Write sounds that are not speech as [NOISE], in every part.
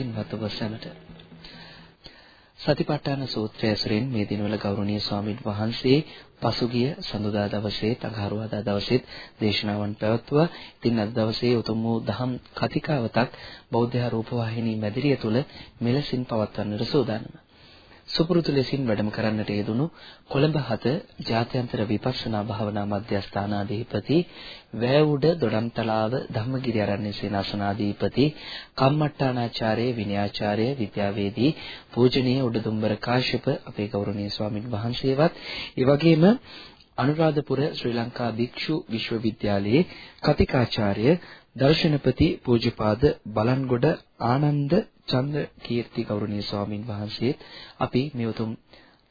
සදැහැති සුපින්වත් ඔබ සැමට සතිපට්ඨාන සූත්‍රය ඇසුරෙන් මේ දිනවල ගෞරවනීය ස්වාමින් වහන්සේ පසුගිය සඳුදා දවසේ තඟහරුවාදා දවසේත් දේශනාවන් පැවැත්වුවා. ඉතින් අද දවසේ උතුම් වූ දහම් කතිකාවතක් බෞද්ධ රූපවාහිනී මැදිරිය තුල මෙලෙසින් පවත්වන්නට සූදානම්. සුපුරුදු ලෙසින් වැඩම කරන්නට යෙදුණු කොළඹ හත ජාත්‍යන්තර විපස්සනා භාවනා මධ්‍යස්ථානාධිපති වැවුඩ දොඩම්තලාව ධම්මගිරි ආරණ්‍ය සේනාසනාධිපති කම්මට්ටානාචාර්ය විනයාචාර්ය විද්‍යාවේදී පූජනීය උඩදුම්බර කාශ්‍යප අපේ ගෞරවනීය ස්වාමින් වහන්සේවත් ඒ වගේම අනුරාධපුර ශ්‍රී ලංකා භික්ෂු විශ්වවිද්‍යාලයේ කතිකාචාර්ය දර්ශනපති පූජ්‍යපාද බලන්ගොඩ ආනන්ද චන්ද කීර්ති ගෞරවනීය ස්වාමින් වහන්සේ අපි මේ උතුම්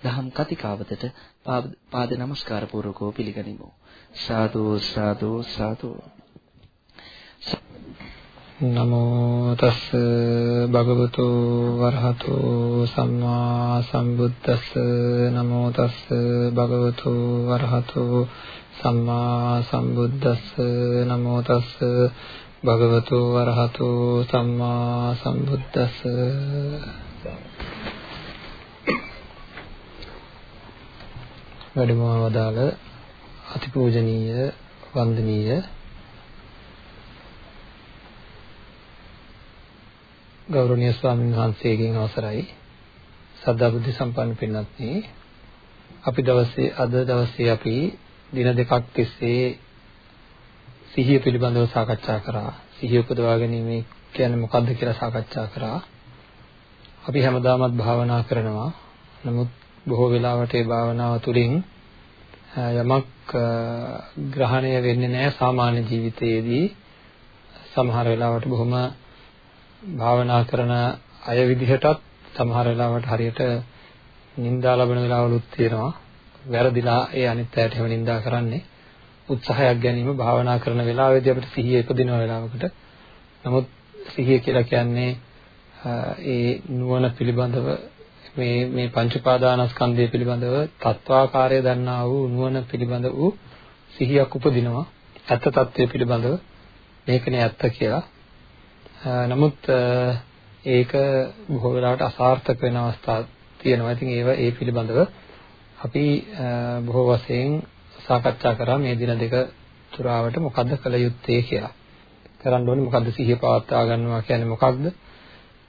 දහම් කතිකාවතට පාද නමස්කාර පූර්වකව පිළිගනිමු. සාදු සාදු සාදු. නමෝ තස් භගවතු වරහතු සම්මා සම්බුද්දස්ස. නමෝ තස් භගවතු වරහතු සම්මා සම්බුද්දස්ස. නමෝ තස් භගවතු වරහතු සම්මා සම්බුද්දස්ස. වැඩම වදාළ අතිපූජනීය වන්දනීය ගෞරවනීය ස්වාමීන් වහන්සේගෙන් අවසරයි. සද්ධා බුද්ධ සම්පන්න පින්වත්නි අපි දවසේ අද දවසේ අපි දින දෙකක් තිස්සේ සිහිය පිළිබඳව සාකච්ඡා කරා. සිහිය උපදවා ගැනීම කියන්නේ මොකක්ද කියලා සාකච්ඡා කරා. අපි හැමදාමත් භාවනා කරනවා. නමුත් බොහෝ වෙලාවට ඒ භාවනාව තුළින් යමක් ග්‍රහණය වෙන්නේ නැහැ සාමාන්‍ය ජීවිතයේදී. සමහර වෙලාවට බොහොම භාවනා කරන අය විදිහටත් සමහර වෙලාවට හරියට නින්දා ලබන වෙලාවලුත් තියෙනවා. වැරදිලා ඒ අනිත් අයට එහෙම නින්දා කරන්නේ. උත්සාහයක් ගැනීම භාවනා කරන වෙලාවෙදී අපිට සිහිය ඉපදින වෙලාවකට. නමුත් සිහිය කියලා කියන්නේ ඒ නුවණ පිළිබඳව මේ මේ පංච උපාදානස්කන්ධය පිළිබඳව තත්වාකාරය දන්නා වූ නුවණ පිළිබඳ වූ සිහියක් උපදිනවා. ඇත්ත తත්වය පිළිබඳව මේකනේ ඇත්ත කියලා. නමුත් ඒක බොහෝ වෙලාවට අසාර්ථක වෙන අවස්ථා තියෙනවා. ඉතින් ඒව ඒ පිළිබඳව අපි බොහෝ වශයෙන් සාකච්ඡා කරා මේ දින දෙක තුරාවට මොකද්ද කළ යුත්තේ කියලා. කරන්න ඕනේ මොකද්ද සිහිය පවත්වා ගන්නවා කියන්නේ මොකක්ද?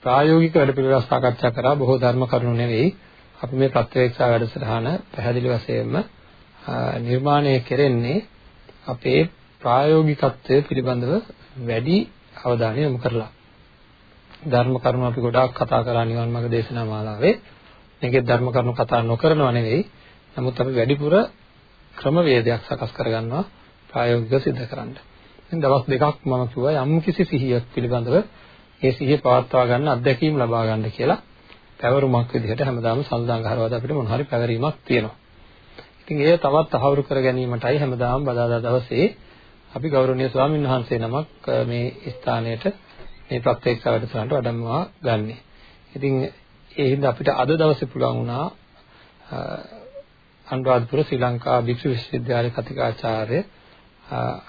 ප්‍රායෝගික වැඩපිළිවෙළ සාකච්ඡා කරා බොහෝ ධර්ම කරුණු නෙවෙයි. අපි මේ ප්‍රත්‍යක්ෂා වැඩසටහන පැහැදිලි වශයෙන්ම නිර්මාණය කෙරෙන්නේ අපේ ප්‍රායෝගිකත්වය පිළිබඳව වැඩි අවධානය යොමු කරලා. ධර්ම කරුණු අපි ගොඩාක් කතා කරා නිවන් මාර්ග දේශනා මාලාවේ. මේකේ ධර්ම කරුණු කතා නොකරනව නෙවෙයි. නමුත් අපි වැඩිපුර ක්‍රමවේදයක් සකස් කරගන්නවා ප්‍රායෝගිකව සිද්ධ කරන්න. ඉතින් දවස් දෙකක් මම කිව්වා යම් කිසි සිහියක් පිළිබඳව ඒ සිහිය පවත්වා ගන්න අත්දැකීම් ලබා ගන්න කියලා පැවරුමක් විදිහට හැමදාම සල්දාංගහරවද අපිට මොන හරි පැවරීමක් තියෙනවා. ඉතින් ඒ තවත් අහවුරු කර ගැනීමටයි හැමදාම බදාදා දවසේ අපි ගෞරවනීය ස්වාමීන් වහන්සේ නමක් මේ ස්ථානයට මේ ප්‍රත්‍යක්ෂ වැඩසටහනට වඩම්මවා ගන්නෙ. ඉතින් ඒ හින්දා අපිට අද දවසේ පුළුවන් වුණා අනුරාධපුර ශ්‍රී ලංකා භික්ෂු විශ්වවිද්‍යාලයේ කතිකාචාර්ය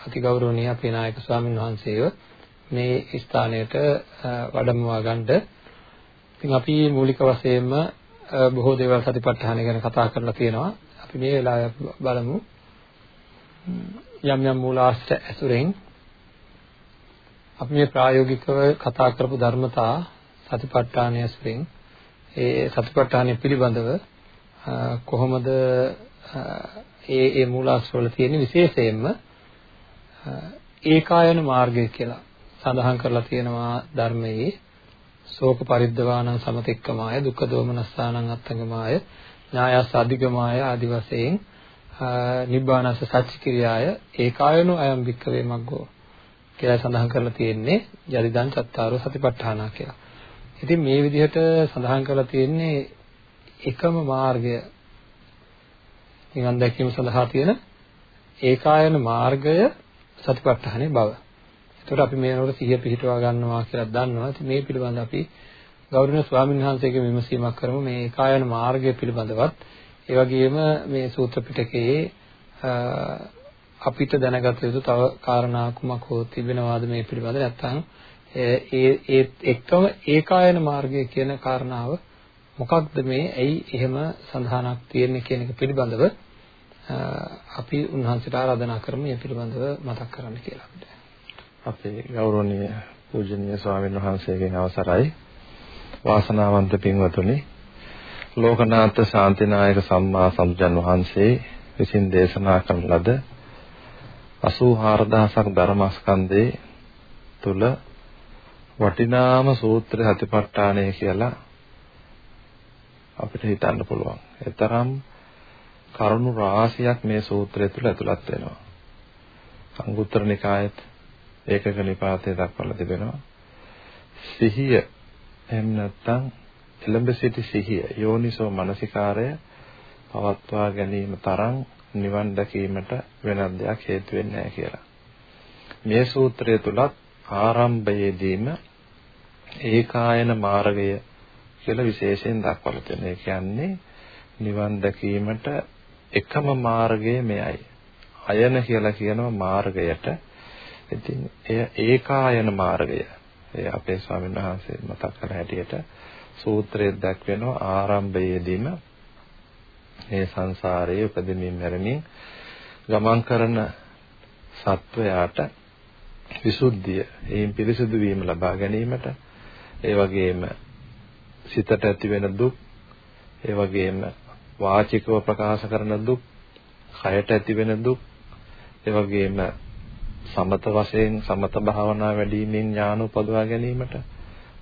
අතිගෞරවනීය අපේ නායක ස්වාමීන් වහන්සේව මේ ස්ථානයට වඩමවා ගන්නට. ඉතින් අපි මූලික වශයෙන්ම බොහෝ දේවල් සතිපට්ඨාන ගැන කතා කරලා තියෙනවා. අපි මේ වෙලාවේ බලමු. යම් යම් මූලාශ්‍ර ඇසුරෙන් අපි මේ ප්‍රායෝගිකව කතා කරපු ධර්මතා සතිපට්ඨානය ඇසුරෙන් ඒ සතිපට්ඨානය පිළිබඳව කොහොමද ඒ ඒ මූලාශ්‍රවල තියෙන විශේෂයෙන්ම ඒකායන මාර්ගය කියලා සඳහන් කරලා තියෙනවා ධර්මයේ ශෝක පරිද්දවානං සමතික්කමාය දුක්ඛ දෝමනස්සානං අත්තංගමාය ඥායස් අධිගමාය ආදි වශයෙන් නිබ්බානස සච්චිකිරියාය ඒකායනෝ අයම් වික්කවේ මග්ගෝ කියලා සඳහන් කරලා තියෙන්නේ යදිදං චත්තාරෝ සතිපට්ඨානා කියලා. ඉතින් මේ විදිහට සඳහන් කරලා තියෙන්නේ එකම මාර්ගය නිවන් දැකීම සඳහා තියෙන ඒකායන මාර්ගය සතිපට්ඨානේ බව. එතකොට අපි මේනකොට සිහිය පිහිටවා ගන්නවා කියලා දන්නවා. ඉතින් මේ පිළිබඳ අපි ගෞරවනීය ස්වාමීන් වහන්සේගේ විමසීමක් කරමු මේ ඒකායන මාර්ගය පිළිබඳවත්. ඒ වගේම මේ සූත්‍ර පිටකයේ අපිට දැනගත යුතු තව කාරණා කුමක් හෝ තිබෙනවාද මේ පිළිබඳ නැත්නම් ඒ ඒ එක්කම ඒකායන මාර්ගය කියන කාරණාව මොකක්ද මේ ඇයි එහෙම සඳහනක් තියෙන්නේ කියන එක පිළිබඳව අපි උන්වහන්සේට ආරාධනා කරමු මේ පිළිබඳව මතක් කරන්න කියලා අපිට. අපේ ගෞරවනීය පූජනීය ස්වාමීන් වහන්සේගෙන් අවසරයි වාසනාවන්ත පින්වතුනි ලෝකනාථ ශාන්තිනායක සම්මා සම්බුදන් වහන්සේ විසින් දේශනා කරන ලද 84000ක් ධර්මස්කන්ධේ තුල වටිනාම සූත්‍ර සතිපට්ඨානය කියලා අපිට හිතන්න පුළුවන්. ඒතරම් කරුණු රාශියක් මේ සූත්‍රය තුල ඇතුළත් වෙනවා. අංගුත්තර නිකායත් ඒකක නිපාතේ දක්වලා තිබෙනවා. සිහිය එහෙම නැත්නම් එළඹ සිටි සිහිය යෝනිසෝ මනසිකාරය පවත්වා ගැනීම තරම් නිවන් දැකීමට වෙනත් දෙයක් හේතු වෙන්නේ නැහැ කියලා. මේ සූත්‍රය තුලත් ආරම්භයේදීම ඒකායන මාර්ගය කියලා විශේෂයෙන් දක්වලා තියෙනවා. ඒ කියන්නේ නිවන් දැකීමට එකම මාර්ගය මෙයයි. අයන කියලා කියනවා මාර්ගයට. ඉතින් එය ඒකායන මාර්ගය. ඒ අපේ ස්වාමීන් වහන්සේ මතක් කළ හැටියට සූත්‍රයේ දක්වනවා ආරම්භයේදීම මේ සංසාරයේ උපදෙමින් මැරෙමින් ගමන් කරන සත්වයාට විසුද්ධිය, එයින් පිරිසිදු වීම ලබා ගැනීමට ඒ වගේම සිතට ඇති වෙන දුක්, ඒ වගේම වාචිකව ප්‍රකාශ කරන දුක්, කයට ඇති වෙන දුක්, ඒ වගේම සමත වශයෙන් සමත භාවනා වැඩිමෙන් ඥාන උපදවා ගැනීමට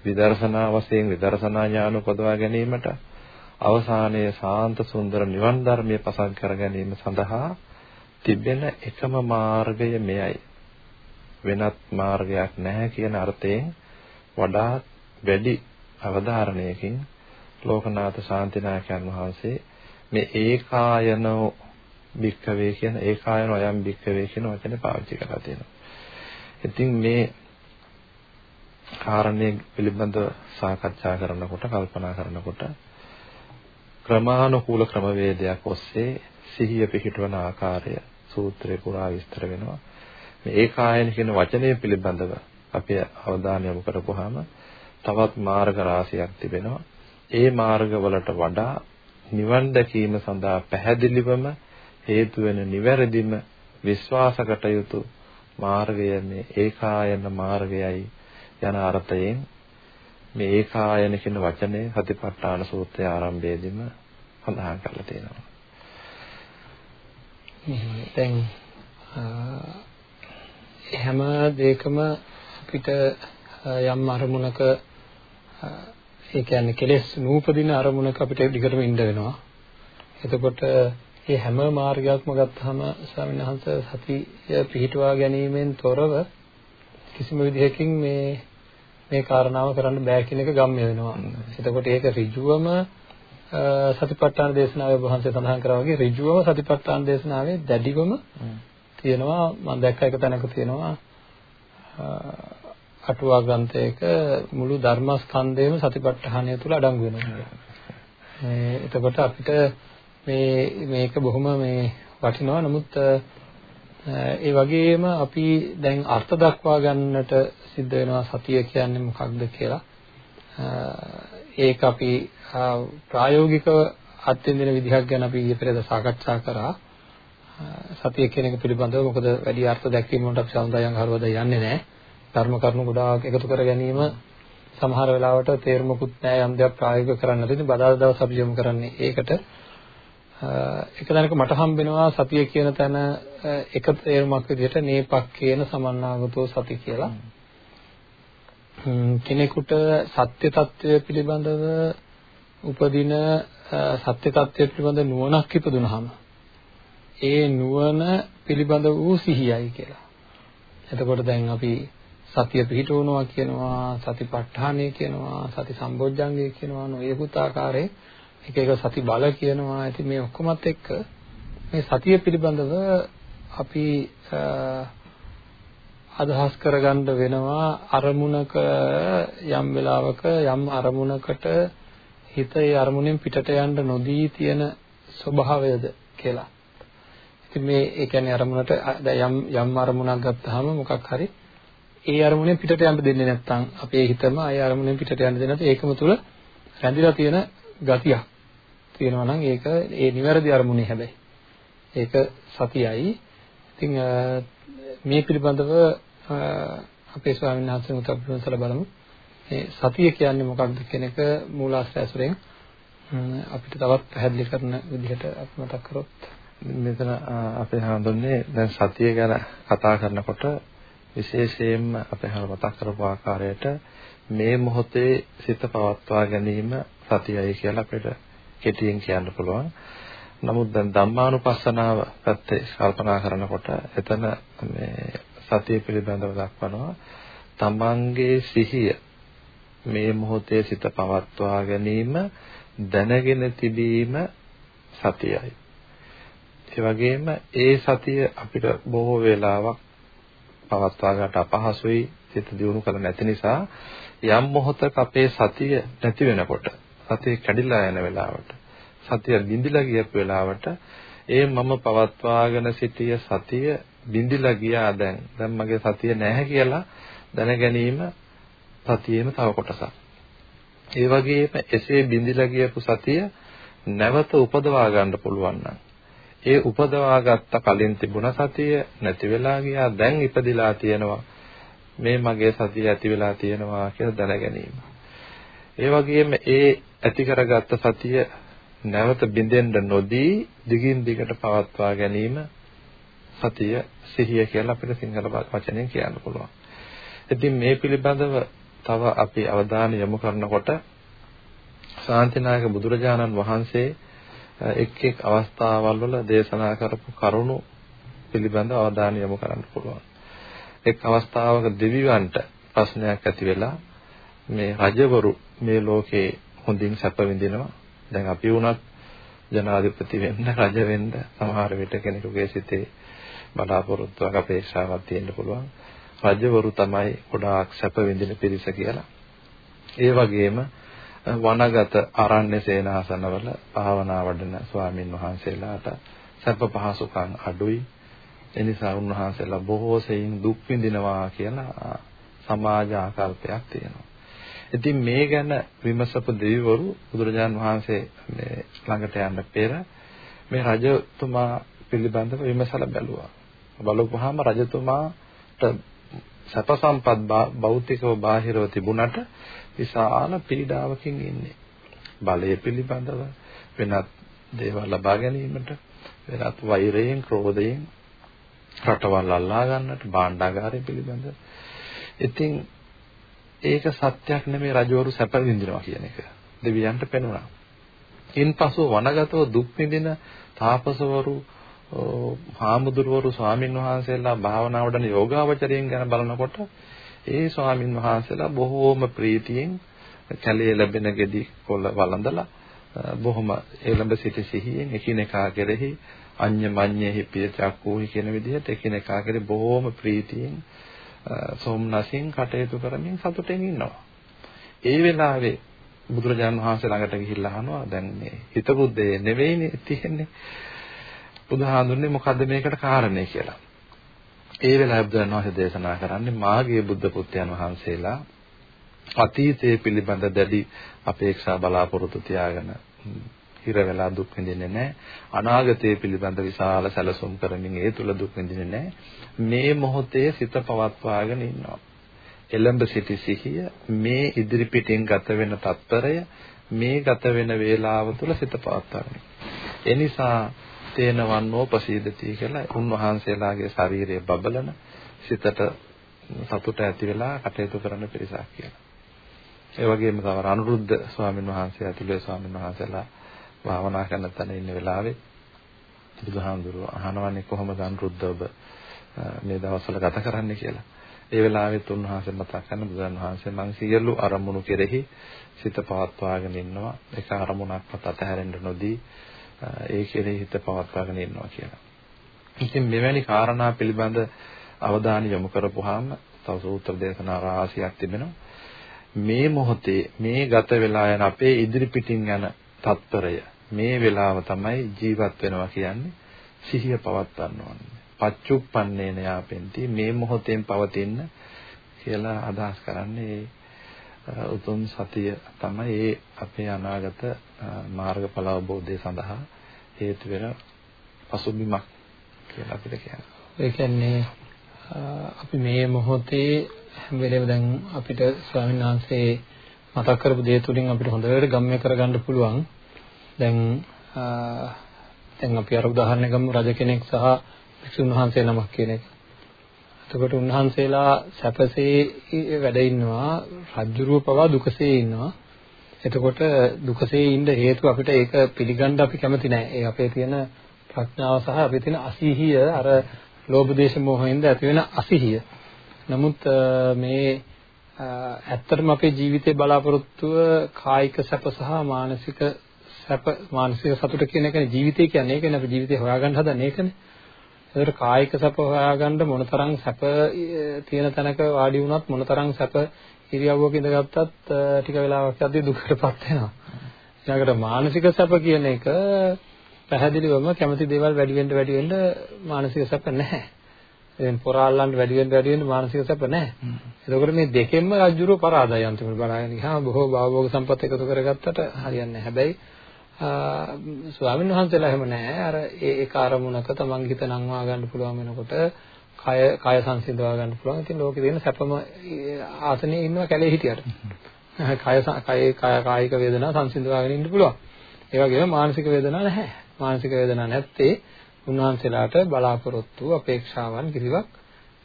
විදර්ශනා වශයෙන් විදර්ශනා ඥාන උපදවා ගැනීමට අවසානයේ සාන්ත සුන්දර නිවන් ධර්මයේ පසක් කර ගැනීම සඳහා තිබෙන එකම මාර්ගය මෙයයි. වෙනත් මාර්ගයක් නැහැ කියන අර්ථයෙන් වඩා වැඩි අවධාරණයකින් ලෝකනාථ ශාන්තිනායකයන් වහන්සේ මේ ඒකායනෝ භික්කවේ කියන ඒකායන අයම් භික්කවේ කියන වචනේ පාවිච්චි කරලා තියෙනවා. ඉතින් මේ කාරණේ පිළිබඳව සාකච්ඡා කරනකොට කල්පනා කරනකොට ක්‍රමානුකූල ක්‍රමවේදයක් ඔස්සේ සිහිය පිහිටවන ආකාරය සූත්‍රේ පුරා විස්තර වෙනවා. මේ ඒකායන කියන වචනය පිළිබඳව අපි අවධානය යොමු කරපුවාම තවත් මාර්ග රාශියක් තිබෙනවා. ඒ මාර්ගවලට වඩා නිවන් දැකීම සඳහා පැහැදිලිවම හේතු වෙන නිවැරදිම විශ්වාසකට යුතු මාර්ගය මේ ඒකායන මාර්ගයයි යන අර්ථයෙන් මේ ඒකායන කියන වචනේ සතිපට්ඨාන සූත්‍රයේ ආරම්භයේදීම සඳහන් කරලා තියෙනවා. දැන් හැම දෙයකම අපිට යම් අරමුණක ඒ කියන්නේ කෙලෙස් නූපදින අරමුණක අපිට දිගටම ඉන්න වෙනවා. එතකොට මේ හැම මාර්ගයක්ම ගත්තාම ස්වාමීන් වහන්සේ සතිය පිහිටුවා ගැනීමෙන් තොරව කිසිම විදිහකින් මේ මේ කාරණාව කරන්න බෑ කියන එක ගම්ම්‍ය වෙනවා. එතකොට ඒක ඍජුවම සතිපට්ඨාන දේශනාවේ වහන්සේ සඳහන් කරා වගේ ඍජුවම සතිපට්ඨාන දේශනාවේ දැඩිවම තියෙනවා මම දැක්ක එක තැනක තියෙනවා අටුවා ග්‍රන්ථයක මුළු ධර්මස්කන්ධයම සතිපට්ඨානය තුල අඩංගු වෙනවා. එතකොට අපිට මේ මේක බොහොම මේ වටිනවා. නමුත් ඒ වගේම අපි දැන් අර්ථ දක්වා ගන්නට සිද්ධ වෙනවා සතිය කියන්නේ මොකක්ද කියලා. ඒක අපි ප්‍රායෝගිකව අත්විඳින විදිහක් ගැන අපි ඊයේ පෙරේද සාකච්ඡා කරා. සතිය කියන එක පිළිබඳව මොකද වැඩි අර්ථ දැක්වීම වලට අපි සමුදායන් හරවද යන්නේ නැහැ. ධර්ම කරුණු ගොඩාක් එකතු කර ගැනීම සමහර වෙලාවට තේරුමකුත් නැහැ යම් දෙයක් ප්‍රායෝගික කරන්න තියෙන බදාදා දවස් අපි යොමු කරන්නේ ඒකට එක දැනක මට හම්බෙනවා සතිය කියන තැන එක තේරුමක් විදිහට නේපක් කියන සමන්නාගතෝ සති කියලා කෙනෙකුට සත්‍ය తත්වය පිළිබඳව උපදින සත්‍ය తත්වය පිළිබඳ නුවණක් ඉපදුනහම ඒ නුවණ පිළිබඳ වූ සිහියයි කියලා. එතකොට දැන් අපි සතිය පිහිටවනවා කියනවා සතිපට්ඨානය කියනවා සති සම්බොජ්ජංගය කියනවා නොයෙකුත් ආකාරයේ එක එක සති බල කියනවා ඉතින් මේ ඔක්කොමත් එක්ක මේ සතිය පිළිබඳව අපි අදහස් කරගන්න වෙනවා අරමුණක යම් වෙලාවක යම් අරමුණකට හිත ඒ අරමුණෙන් පිටට යන්න නොදී තියෙන ස්වභාවයද කියලා. ඉතින් මේ ඒ කියන්නේ අරමුණට යම් යම් අරමුණක් ගත්තාම මොකක් හරි ඒ අරමුණෙන් පිටට යන්න දෙන්නේ නැත්නම් අපේ හිතම ඒ අරමුණෙන් පිටට යන්න දෙන්නේ නැත්නම් ඒකම තුල රැඳිලා තියෙන ගතියක් තියෙනවා නම් ඒක ඒ නිවැරදි අරමුණේ හැබැයි. ඒක සතියයි. ඉතින් මේ පිළිබඳව අපේ ස්වාමීන් වහන්සේ උත් අපි විමසලා බලමු. මේ සතිය කියන්නේ මොකක්ද කියන එක මූලාශ්‍රය ඇසුරෙන් අපිට තවත් පැහැදිලි කරන විදිහට අපි මතක් කරොත්. මෙතන අපේ හඳුන්නේ දැන් සතිය ගැන කතා කරනකොට විශේෂයෙන්ම අපේ හඳ මතක් කරපු ආකාරයට මේ මොහොතේ සිත පවත්වා ගැනීම සතියයි කියලා අපිට කෙටියෙන් කියන්න පුළුවන්. නමුත් දැන් ධම්මානුපස්සනාව පැත්තේ කල්පනා කරනකොට එතන මේ සතිය පිළිබඳව දක්වනවා තමන්ගේ සිහිය මේ මොහොතේ සිත පවත්වා ගැනීම දැනගෙන තිබීම සතියයි. ඒ වගේම ඒ සතිය අපිට බොහෝ වෙලාවක් පවත්වා ගන්නට අපහසුයි සිත දියුණු කළ නැති නිසා යම් මොහොතක අපේ සතිය නැති වෙනකොට සතිය කැඩිලා යන වෙලාවට සතිය බිඳිලා ගියපු වෙලාවට ඒ මම පවත්වාගෙන සිටිය සතිය බිඳිලා ගියා දැන් දැන් මගේ සතිය නැහැ කියලා දැන ගැනීම සතියේම තව කොටසක්. ඒ වගේම එසේ බිඳිලා ගියපු සතිය නැවත උපදවා ගන්න පුළුවන් නම් ඒ උපදවා ගත්ත කලින් තිබුණ සතිය නැති වෙලා ගියා දැන් ඉපදිලා තියෙනවා මේ මගේ සතිය ඇති වෙලා තියෙනවා කියලා දැන ගැනීම. ඒ වගේම ඒ ඇති කරගත්ත සතිය නැවත බිඳෙන්න නොදී දිගින් දිගට පවත්වා ගැනීම සතිය සිහිය කියලා අපිට සිංහල වචනෙන් කියන්න පුළුවන්. ඉතින් මේ පිළිබඳව තව අපි අවධානය යොමු කරනකොට ශාන්තිනායක බුදුරජාණන් වහන්සේ එක් එක් අවස්ථාවල් වල දේශනා කරපු කරුණු පිළිබඳව අවධානය යොමු කරන්න පුළුවන්. එක් අවස්ථාවක දෙවියන්ට ප්‍රශ්නයක් ඇති වෙලා මේ රජවරු මේ ලෝකේ හොඳින් සැප විඳිනවා. දැන් අපි වුණත් ජනාධිපති වෙන්න, රජ වෙන්න සමහර විට කෙනෙකුගේ සිතේ බලාපොරොත්තුවක් අපේක්ෂාවක් තියෙන්න පුළුවන්. රජවරු තමයි ගොඩාක් සැප විඳින පිරිස කියලා. ඒ වගේම වනගත අරණ්‍ය සේනාසනවල භාවනා වඩන ස්වාමින් වහන්සේලාට සැප පහසුකම් අඩුයි. ඒ නිසා උන්වහන්සේලා බොහෝ සෙයින් දුක් විඳිනවා කියලා සමාජ ආකල්පයක් තියෙනවා. ඉතින් මේ ගැන විමසපු දෙවිවරු බුදුරජාන් වහන්සේ මේ ළඟට යන්න පෙර මේ රජතුමා පිළිබඳව විමසලා බැලුවා. බලපුවාම රජතුමාට සැප සම්පත් භෞතිකව බාහිරව තිබුණට විශාල පීඩාවකින් ඉන්නේ. බලය පිළිබඳව වෙනත් දේවල් ලබා ගැනීමට වෙනත් වෛරයෙන්, ක්‍රෝධයෙන් රටවල් අල්ලා ගන්නට භාණ්ඩාගාරය පිළිබඳව. ඉතින් ඒක සත්‍යක් නෙමෙයි රජවරු සැප විඳිනවා කියන එක. දෙවියන්ට පෙනුණා. ඉන්පසු වනගතව දුක් විඳින තාපසවරු හාමුදුරුවරු ස්වාමින් වහන්සේලා භාවනා වඩන යෝගාවචරයෙන් ගැන බලනකොට ඒ ස්වාමින් වහන්සේලා බොහෝම ප්‍රීතියෙන් කැලේ ලැබෙන ගෙඩි කොළ වළඳලා බොහොම එළඹ සිටි සිහියෙන් එකිනෙකා කෙරෙහි අඤ්ඤ මඤ්ඤෙහි පිය චක්කෝහි කියන විදිහට එකිනෙකා කෙරෙහි බොහෝම ප්‍රීතියෙන් සෝම්නසින් කටයුතු කරමින් සතුටෙන් ඉන්නවා. ඒ වෙලාවේ බුදුරජාණන් වහන්සේ ළඟට ගිහිල්ලා අහනවා දැන් මේ හිතබුද්දේ නෙවෙයිනේ තියෙන්නේ බුදුහාඳුන්නේ මොකද්ද මේකට කාරණේ කියලා. ඒ වෙලාවේ බුදුන් වහන්සේ දේශනා කරන්නේ මාගේ බුද්ධ පුත්‍රයන් වහන්සේලා අතීතයේ පිළිබඳ දැඩි අපේක්ෂා බලාපොරොත්තු තියාගෙන හිර වෙලා දුක් විඳින්නේ නැහැ. අනාගතයේ පිළිබඳ විශාල සැලසුම් කරමින් ඒ තුල දුක් විඳින්නේ නැහැ. මේ මොහොතේ සිත පවත්වාගෙන ඉන්නවා. එළඹ සිටි සිහිය මේ ඉදිරි පිටින් ගත වෙන තත්පරය මේ ගත වෙන වේලාව තුල සිත පවත්වාගෙන. ඒ නිසා තේන වන්නෝ ප්‍රසීදති කියලා උන්වහන්සේලාගේ ශරීරයේ බබලන සිතට සතුට ඇති වෙලා කටයුතු කරන පිරිසක් කියලා. ඒ වගේම තව අනුරුද්ධ ස්වාමීන් වහන්සේ ඇතුළේ ස්වාමීන් වහන්සේලා භාවනා කරන තැන ඉන්න වෙලාවේ බුදුහාමුදුරුවෝ අහනවන්නේ කොහොමද අනුරුද්ධ ඔබ මේ දවස්වල ගත කරන්නේ කියලා. ඒ වෙලාවෙත් උන්වහන්සේ මතක් කරන බුදුන් වහන්සේ මං සියලු අරමුණු කෙරෙහි සිත පවත්වාගෙන ඉන්නවා. ඒක අරමුණක්වත් අතහැරෙන්න නොදී ඒ කෙරෙහි හිත පවත්වාගෙන ඉන්නවා කියලා. ඉතින් මෙවැනි කාරණා පිළිබඳ අවධානය යොමු කරපුවාම තව සූත්‍ර දේශනා රාශියක් තිබෙනවා. මේ මොහොතේ මේ ගත වෙලා යන අපේ ඉදිරි පිටින් යන තත්පරය මේ වෙලාව තමයි ජීවත් වෙනවා කියන්නේ සිහිය පවත්වන්න ඕනේ. පච්චුප්පන්නේන යාපෙන්ති මේ මොහොතෙන් පවතින කියලා අදහස් කරන්නේ උතුම් සතිය තමයි ඒ අපේ අනාගත මාර්ගඵල අවබෝධය සඳහා හේතු වෙන පසුබිමක් කියලා අපිට කියනවා. ඒ කියන්නේ අපි මේ මොහොතේ හැම වෙලේම දැන් අපිට ස්වාමීන් වහන්සේ මතක් කරපු දේ තුලින් අපිට හොඳට ගම්ම්‍ය කරගන්න පුළුවන්. දැන් දැන් අපි අර උදාහරණයක් ගමු රජ කෙනෙක් සහ භික්ෂුන් වහන්සේ නමක් කියන එක. එතකොට උන්වහන්සේලා සැපසේ වැඩ ඉන්නවා රජ්ජුරුව පවා දුකසේ ඉන්නවා එතකොට දුකසේ ඉන්න හේතුව අපිට ඒක පිළිගන්න අපි කැමති නැහැ ඒ අපේ තියෙන ප්‍රඥාව සහ අපේ තියෙන අසීහිය අර ලෝභ දේශ මොහෙන්ද ඇති වෙන අසීහිය. නමුත් මේ ඇත්තටම අපේ ජීවිතේ බලාපොරොත්තුව කායික සැප සහ මානසික සැප මානසික සතුට කියන එකනේ ජීවිතය කියන්නේ. ඒකනේ අපි ජීවිතේ හොයාගන්න හදන්නේ. ඒකනේ. ඒකට කායික සැප හොයාගන්න මොනතරම් සැප තියෙන තැනක වාඩි වුණත් මොනතරම් සැප ඉරියව්වක ඉඳගත්තත් ටික වෙලාවක් යද්දී දුකටපත් වෙනවා. ඊළඟට මානසික සැප කියන එක පැහැදිලිවම කැමති දේවල් වැඩි වෙන්න වැඩි වෙන්න මානසික සැප නැහැ. දැන් පොරාල්ලන්න වැඩි වෙන්න වැඩි වෙන්න මානසික සැප නැහැ. එතකොට මේ දෙකෙන්ම රජ්ජුරුව පරාදයි අන්තිමට බලන්න ගියාම බොහෝ භවෝග සම්පත් එකතු කරගත්තට හරියන්නේ නැහැ. හැබැයි ස්වාමීන් වහන්සේලා එහෙම නැහැ. අර ඒ ඒ කාර්මුණක තමන් හිත නංවා ගන්න පුළුවන් වෙනකොට කය කය සංසිඳවා ගන්න පුළුවන්. ඉතින් ලෝකේ තියෙන සැපම ආසනයේ ඉන්නවා කැලේ හිටියට. [LAUGHS] කය කය කායික වේදනා සංසිඳවාගෙන ඉන්න පුළුවන්. ඒ වගේම මානසික වේදනා නැහැ. මානසික වේදනා නැත්තේ උන්වහන්සේලාට බලාපොරොත්තු අපේක්ෂාවන් කිසිවක්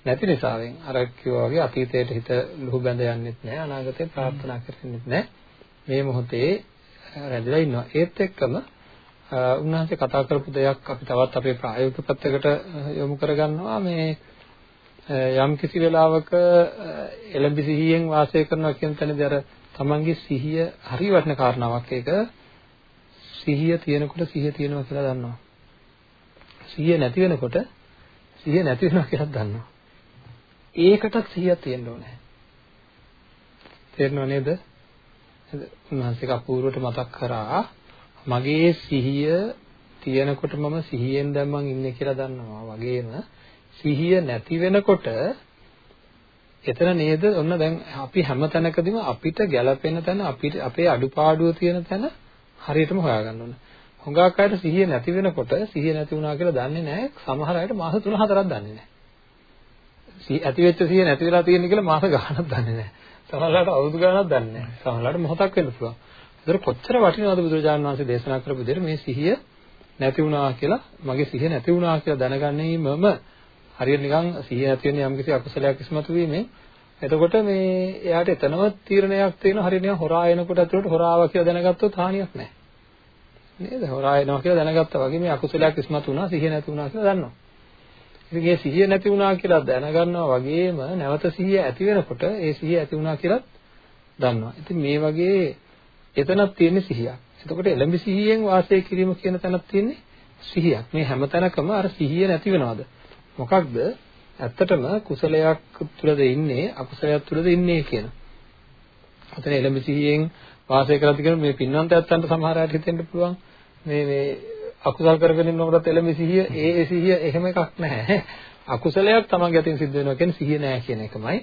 නැති නිසාවෙන් අර කිව්වා වගේ අතීතයට හිත ලුහු බැඳ යන්නෙත් නැහැ අනාගතේ ප්‍රාර්ථනා කරන්නෙත් නැහැ මේ මොහොතේ රැඳිලා ඉන්නවා. ඒත් එක්කම උන්වහන්සේ කතා කරපු දෙයක් අපි තවත් අපේ ප්‍රායෝගික පැත්තකට යොමු කරගන්නවා මේ යම් කිසි වෙලාවක එළඹ සිහියෙන් වාසය කරනවා කියන තැනදී අර තමන්ගේ සිහිය හරි වටින කාරණාවක් ඒක සිහිය තියෙනකොට සිහිය තියෙනවා කියලා දන්නවා. සිහිය නැති වෙනකොට සිහිය නැති වෙනවා කියලා දන්නවා. ඒකටත් සිහියක් තියෙන්න ඕනේ. තේරෙනව නේද? උන්වහන්සේක අපූර්වට මතක් කරා මගේ සිහිය තියෙනකොට මම සිහියෙන් දැන් මං ඉන්නේ කියලා දන්නවා වගේම සිහිය නැති වෙනකොට එතන නේද ඔන්න දැන් අපි හැම තැනකදීම අපිට ගැළපෙන තැන අපිට අපේ අඩුපාඩුව තියෙන තැන හරියටම හොයාගන්න ඕන. හුඟක් අයට සිහිය නැති වෙනකොට සිහිය නැති වුණා කියලා දන්නේ නැහැ. සමහර අයට මාස 3-4ක් දන්නේ නැහැ. සිහිය ඇති වෙච්ච සිහිය නැති වෙලා තියෙන කියලා මාස ගාණක් දන්නේ නැහැ. සමහරවිට අවුරුදු ගාණක් දන්නේ නැහැ. සමහරවිට මොහොතක් වෙන්න පුළුවන්. ඒතර කොච්චර වටිනවද බුදුරජාණන් වහන්සේ දේශනා කරපු විදිහට මේ සිහිය නැති වුණා කියලා මගේ සිහිය නැති වුණා කියලා දැනගැනීමම හරියට නිකන් සිහිය නැති වෙන යම්කිසි අකුසලයක් ඉස්මතු වීමෙන් එතකොට මේ එයාට එතනම තීරණයක් තියෙන හරියට නිකන් හොරා එනකොට ඇතුළට හොරාවා කියලා දැනගත්තොත් හානියක් නැහැ. නේද? හොරා එනවා කියලා දැනගත්තා වගේ මේ අකුසලයක් ඉස්මතු වුණා සිහිය නැති වුණා කියලා දන්නවා. ඉතින් ඒ සිහිය නැති වුණා කියලා දැනගන්නවා වගේම නැවත සිහිය ඇති වෙනකොට ඒ සිහිය ඇති වුණා කියලා දන්නවා. ඉතින් මේ වගේ එතනක් තියෙන සිහියක්. එතකොට එළඹ සිහියෙන් වාසය කිරීම කියන තැනක් තියෙන්නේ සිහියක්. මේ හැම තැනකම අර සිහිය නැති වෙනවද? මොකක්ද? ඇත්තටම කුසලයක් තුලද ඉන්නේ අකුසලයක් තුලද ඉන්නේ කියන. අතන එළඹ සිහියෙන් වාසය කරද්දී කියන මේ පින්වන්ත ඇත්තන්ට සමහර අයට හිතෙන්න පුළුවන් මේ මේ අකුසල් කරගෙන ඉන්නකොටත් එළඹ සිහිය ඒ ඒ සිහිය එහෙම එකක් නැහැ. අකුසලයක් තමන්ගේ අතින් සිද්ධ වෙනවා කියන්නේ සිහිය නැහැ කියන එකමයි.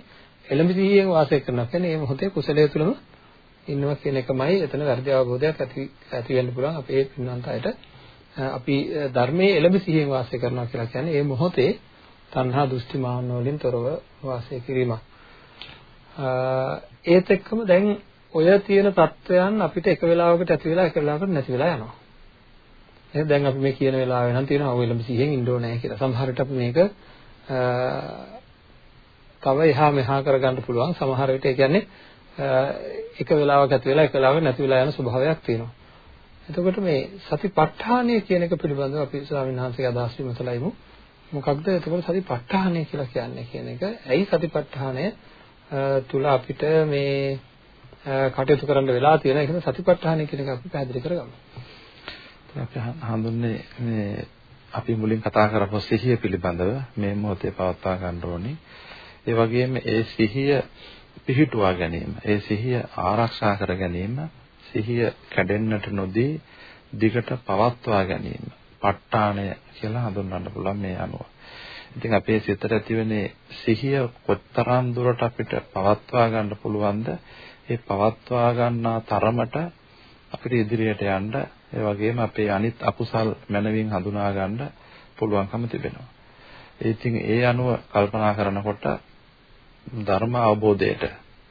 එළඹ සිහියෙන් වාසය කරනවා කියන්නේ මේ මොහොතේ කුසලයේ තුලම ඉන්නවා කියන එකමයි එතන වැඩි අවබෝධයක් ඇති ඇති වෙන්න පුළුවන් අපේ පින්නන්ත අයට. අපි ධර්මයේ එළඹ සිහියෙන් වාසය කරනවා කියලා කියන්නේ මේ මොහොතේ තණ්හා දෘෂ්ටි මාන්න වලින් තොරව වාසය කිරීමක්. ඒත් එක්කම දැන් ඔය තියෙන தත්වයන් අපිට එක වෙලාවකට ඇති වෙලා එක වෙලාවකට නැති වෙලා යනවා. එහෙනම් දැන් අපි මේ කියන වෙලාවේ නම් තියෙනවා ඔය ළඹ 100න් ඉන්න ඕනේ කියලා. සමහර විට අපි මේක තව එහා මෙහා කරගන්න පුළුවන්. සමහර විට ඒ කියන්නේ එක වෙලාවක ඇති වෙලා එක වෙලාවක නැති වෙලා යන ස්වභාවයක් තියෙනවා. එතකොට මේ සතිපට්ඨානය කියන එක පිළිබඳව අපි ස්වාමීන් වහන්සේගේ අදහස් විමසලායිමු. මොකක්ද එතකොට සතිපට්ඨානය කියලා කියන්නේ කියන එක? ඇයි සතිපට්ඨානය තුල අපිට මේ කටයුතු කරන්න වෙලා තියෙන එක සතිපට්ඨානය කියන එක අපි පැහැදිලි කරගමු. අපි හඳුන්නේ මේ අපි මුලින් කතා කරපු සිහිය පිළිබඳව මේ මොහොතේ පවත්වා ගන්න ඕනේ. ඒ වගේම ඒ සිහිය පිහිටුවා ගැනීම, ඒ සිහිය ආරක්ෂා කර ගැනීම, සිහිය කැඩෙන්නට නොදී දිගට පවත්වා ගැනීම, ප ဋ ාණය කියලා හඳුන්වන්න පුළුවන් මේ අනුව. ඉතින් අපේ සිතට ඇතිවෙන්නේ සිහිය කොතරම් දුරට අපිට පවත්වා ගන්න පුළුවන්ද? ඒ පවත්වා ගන්නා තරමට අපිට ඉදිරියට යන්න ඒ වගේම අපේ අනිත් අකුසල් මනවින් හඳුනා ගන්න පුළුවන්කම තිබෙනවා. ඉතින් ඒ අනුව කල්පනා කරනකොට ධර්ම අවබෝධයට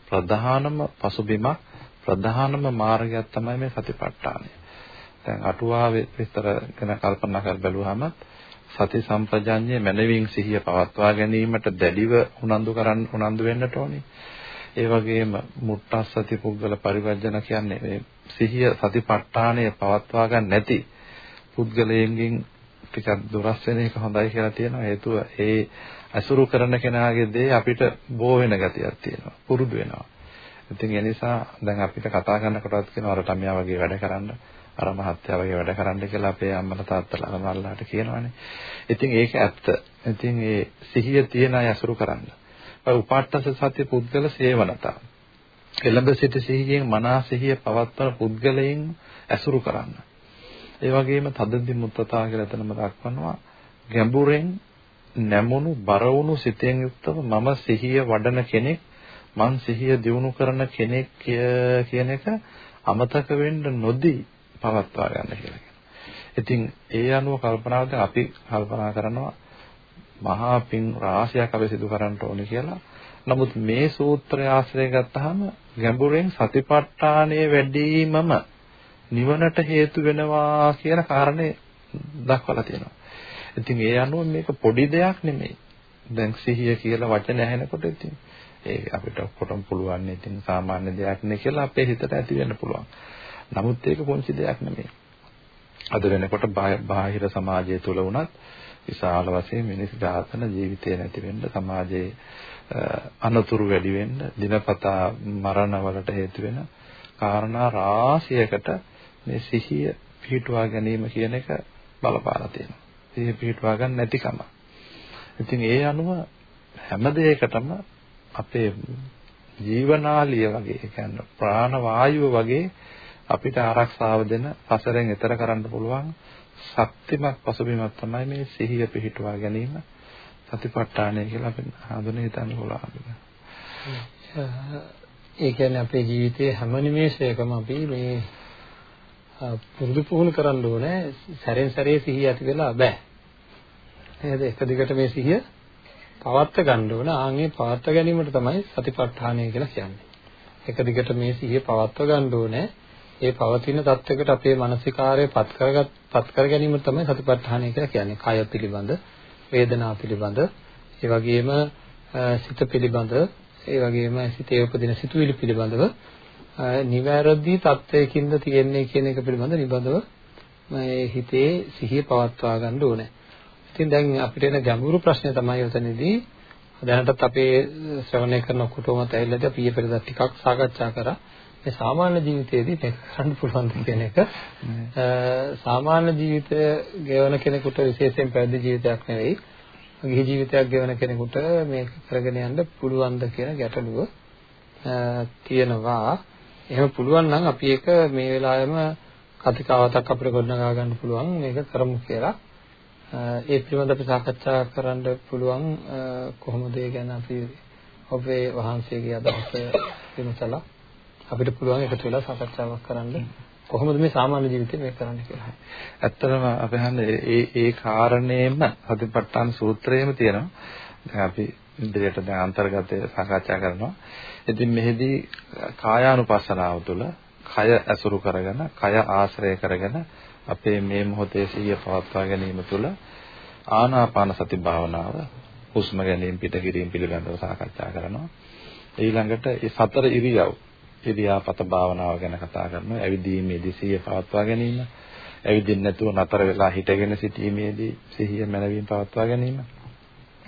ප්‍රධානම පසුබිමක් ප්‍රධානම මාර්ගයක් තමයි මේ සතිපට්ඨානය. දැන් අටුවාවේ විස්තර ගැන කල්පනා කර බැලුවහම සති සම්පජාඤ්ඤය මනවින් සිහිය පවත්වා ගැනීමට දැඩිව උනන්දු කරන් උනන්දු වෙන්නට ඕනේ. ඒ වගේම මුට්ටස්සති පුද්ගල පරිවර්ජන කියන්නේ මේ සිහිය සතිපට්ඨානය පවත්වා ගන්න නැති පුද්ගලයෙන්ගෙන් ටිකක් දුරස් වෙන එක හොඳයි කියලා තියෙනවා හේතුව ඒ අසුරු කරන කෙනාගේ දේ අපිට බෝ වෙන ගතියක් තියෙනවා පුරුදු වෙනවා ඉතින් ඒ නිසා දැන් අපිට කතා කරනකොටත් කියනවා අර ටමියා වගේ වැඩ කරන්න අර මහත්තයා වගේ වැඩ කරන්න කියලා අපේ අම්මලා තාත්තලා අම්මලාට කියනවානේ. ඉතින් ඒක ඇත්ත. ඉතින් ඒ සිහිය තියන අය අසුරු කරන්න. උපාට්ඨස සත්‍ය පුද්ගල සේවනතා. එළඹ සිට සිහියෙන් මනා සිහිය පවත්වන පුද්ගලයන් ඇසුරු කරන්න. ඒ වගේම තදදි මුත්තතා කියලා එතනම දක්වනවා ගැඹුරෙන් නැමුණු බර වුණු සිතෙන් යුක්තව මම සිහිය වඩන කෙනෙක් මං සිහිය දියුණු කරන කෙනෙක් කියන එක අමතක වෙන්න නොදී පවත්වා ගන්න කියලා කියනවා. ඉතින් ඒ අනුව කල්පනාවට අපි කල්පනා කරනවා මහා පින් රාශියක් අපි සිදු කරන්න ඕනේ කියලා. නමුත් මේ සූත්‍රය ආශ්‍රය ගත්තාම ගැඹුරෙන් සතිපට්ඨානයේ වැඩිමම නිවනට හේතු වෙනවා කියන කාරණේ දක්වලා තියෙනවා. ඉතින් ඒ අනුව මේක පොඩි දෙයක් නෙමෙයි. දැන් සිහිය කියලා වචන ඇහෙනකොට ඉතින් ඒ අපිට ඔක්කොටම පුළුවන් ඉතින් සාමාන්‍ය දෙයක් නේ කියලා අපේ හිතට ඇති වෙන්න පුළුවන්. නමුත් ඒක පුංචි දෙයක් නෙමෙයි. අද වෙනකොට බාහිර සමාජය තුල වුණත් විශාල වශයෙන් මිනිස් ඝාතන ජීවිතේ නැති වෙන්න සමාජයේ අනතුරු වැඩි වෙන්න දිනපතා මරණ වලට හේතු වෙන කාරණා රාශියකට මේ සිහිය පිහිටුවා ගැනීම කියන එක බලපාලා තියෙනවා. සිහිය පිහිටුවා ගන්න නැතිකම. ඉතින් ඒ අනුව හැම දෙයකටම අපේ ජීවනාලිය වගේ කියන්නේ ප්‍රාණ වායුව වගේ අපිට ආරක්ෂාව දෙන සසරෙන් එතර කරන්න පුළුවන් ශක්තිමත් පසුබිමක් තමයි මේ සිහිය පිහිටුවා ගැනීම සතිපට්ඨානය කියලා අපි හඳුනේ හිතන්න පුළුවන්. ඒ කියන්නේ අපේ ජීවිතයේ හැම නිමේෂයකම අපි මේ පුරුදු පුහුණු කරන්න ඕනේ සැරෙන් සැරේ සිහිය ඇති වෙලා බෑ. නේද? එක දිගට මේ සිහිය පවත්ත ගන්න ඕන. ආන්ගේ පවත්ත ගැනීමට තමයි සතිපට්ඨානය කියලා කියන්නේ. එක දිගට මේ සිහිය පවත්ව ගන්න ඕනේ. ඒ පවතින தත්වයකට අපේ මානසිකාරය පත් කරගත් පත් කර ගැනීම තමයි සතිපට්ඨානය කියලා කියන්නේ. කය පිළිබඳ, වේදනා පිළිබඳ, ඒ වගේම සිත පිළිබඳ, ඒ වගේම සිතේ උපදින සිතුවිලි පිළිබඳව නිවැරදි தත්වයකින්ද තියෙන්නේ කියන එක පිළිබඳ නිබඳව මේ හිතේ සිහිය පවත්වා ගන්න ඕනේ. ඉතින් දැන් අපිට එන ගැඹුරු ප්‍රශ්නේ තමයි උතනදී දැනටත් අපේ ශ්‍රවණය කරන ඔක්කොටම ඇවිල්ලාද අපි ඊයේ පෙරේදා ටිකක් සාකච්ඡා කරා. මේ සාමාන්‍ය ජීවිතයේදී මේක කරන්න පුළුවන් කියන එක සාමාන්‍ය ජීවිතය ගෙවන කෙනෙකුට විශේෂයෙන් පැවිදි ජීවිතයක් නෙවෙයි ගිහි ජීවිතයක් ගෙවන කෙනෙකුට මේක කරගෙන යන්න පුළුවන්ද කියන ගැටලුව තියෙනවා එහෙම පුළුවන් නම් අපි ඒක මේ වෙලාවෙම කතිකාවතක් අපිට ගොඩනගා ගන්න පුළුවන් මේක කරමු කියලා ඒ පිළිබඳව අපි සාකච්ඡා කරන්න පුළුවන් කොහොමද ඒ ගැන අපි ඔබේ වහන්සේගේ අදහස විමසලා අපිට පුළුවන් එකතු වෙලා සාකච්ඡාවක් කරන්න කොහොමද මේ සාමාන්‍ය ජීවිතේ මේක කරන්න කියලා. ඇත්තටම අපි හන්නේ ඒ ඒ කාරණේම සතිපට්ඨාන සූත්‍රයේම තියෙනවා. දැන් අපි ඉදිරියට දැන් අන්තර්ගතය සාකච්ඡා කරනවා. ඉතින් මෙහිදී කායානුපස්සනාව තුළ කය ඇසුරු කරගෙන, කය ආශ්‍රය කරගෙන අපේ මේ මොහොතේ සිහිය පවත්වා ගැනීම තුළ ආනාපාන සති භාවනාව හුස්ම ගැනීම පිට කිරීම පිළිබඳව සාකච්ඡා කරනවා. ඊළඟට මේ සතර ඉරියව් ඉරියාපත භාවනාව ගැන කතා කරනවා. ඇවිදීමේදී සිහිය පවත්වා ගැනීම, ඇවිදින්න නැතුව නතර වෙලා හිටගෙන සිටීමේදී සිහිය මනවින් පවත්වා ගැනීම,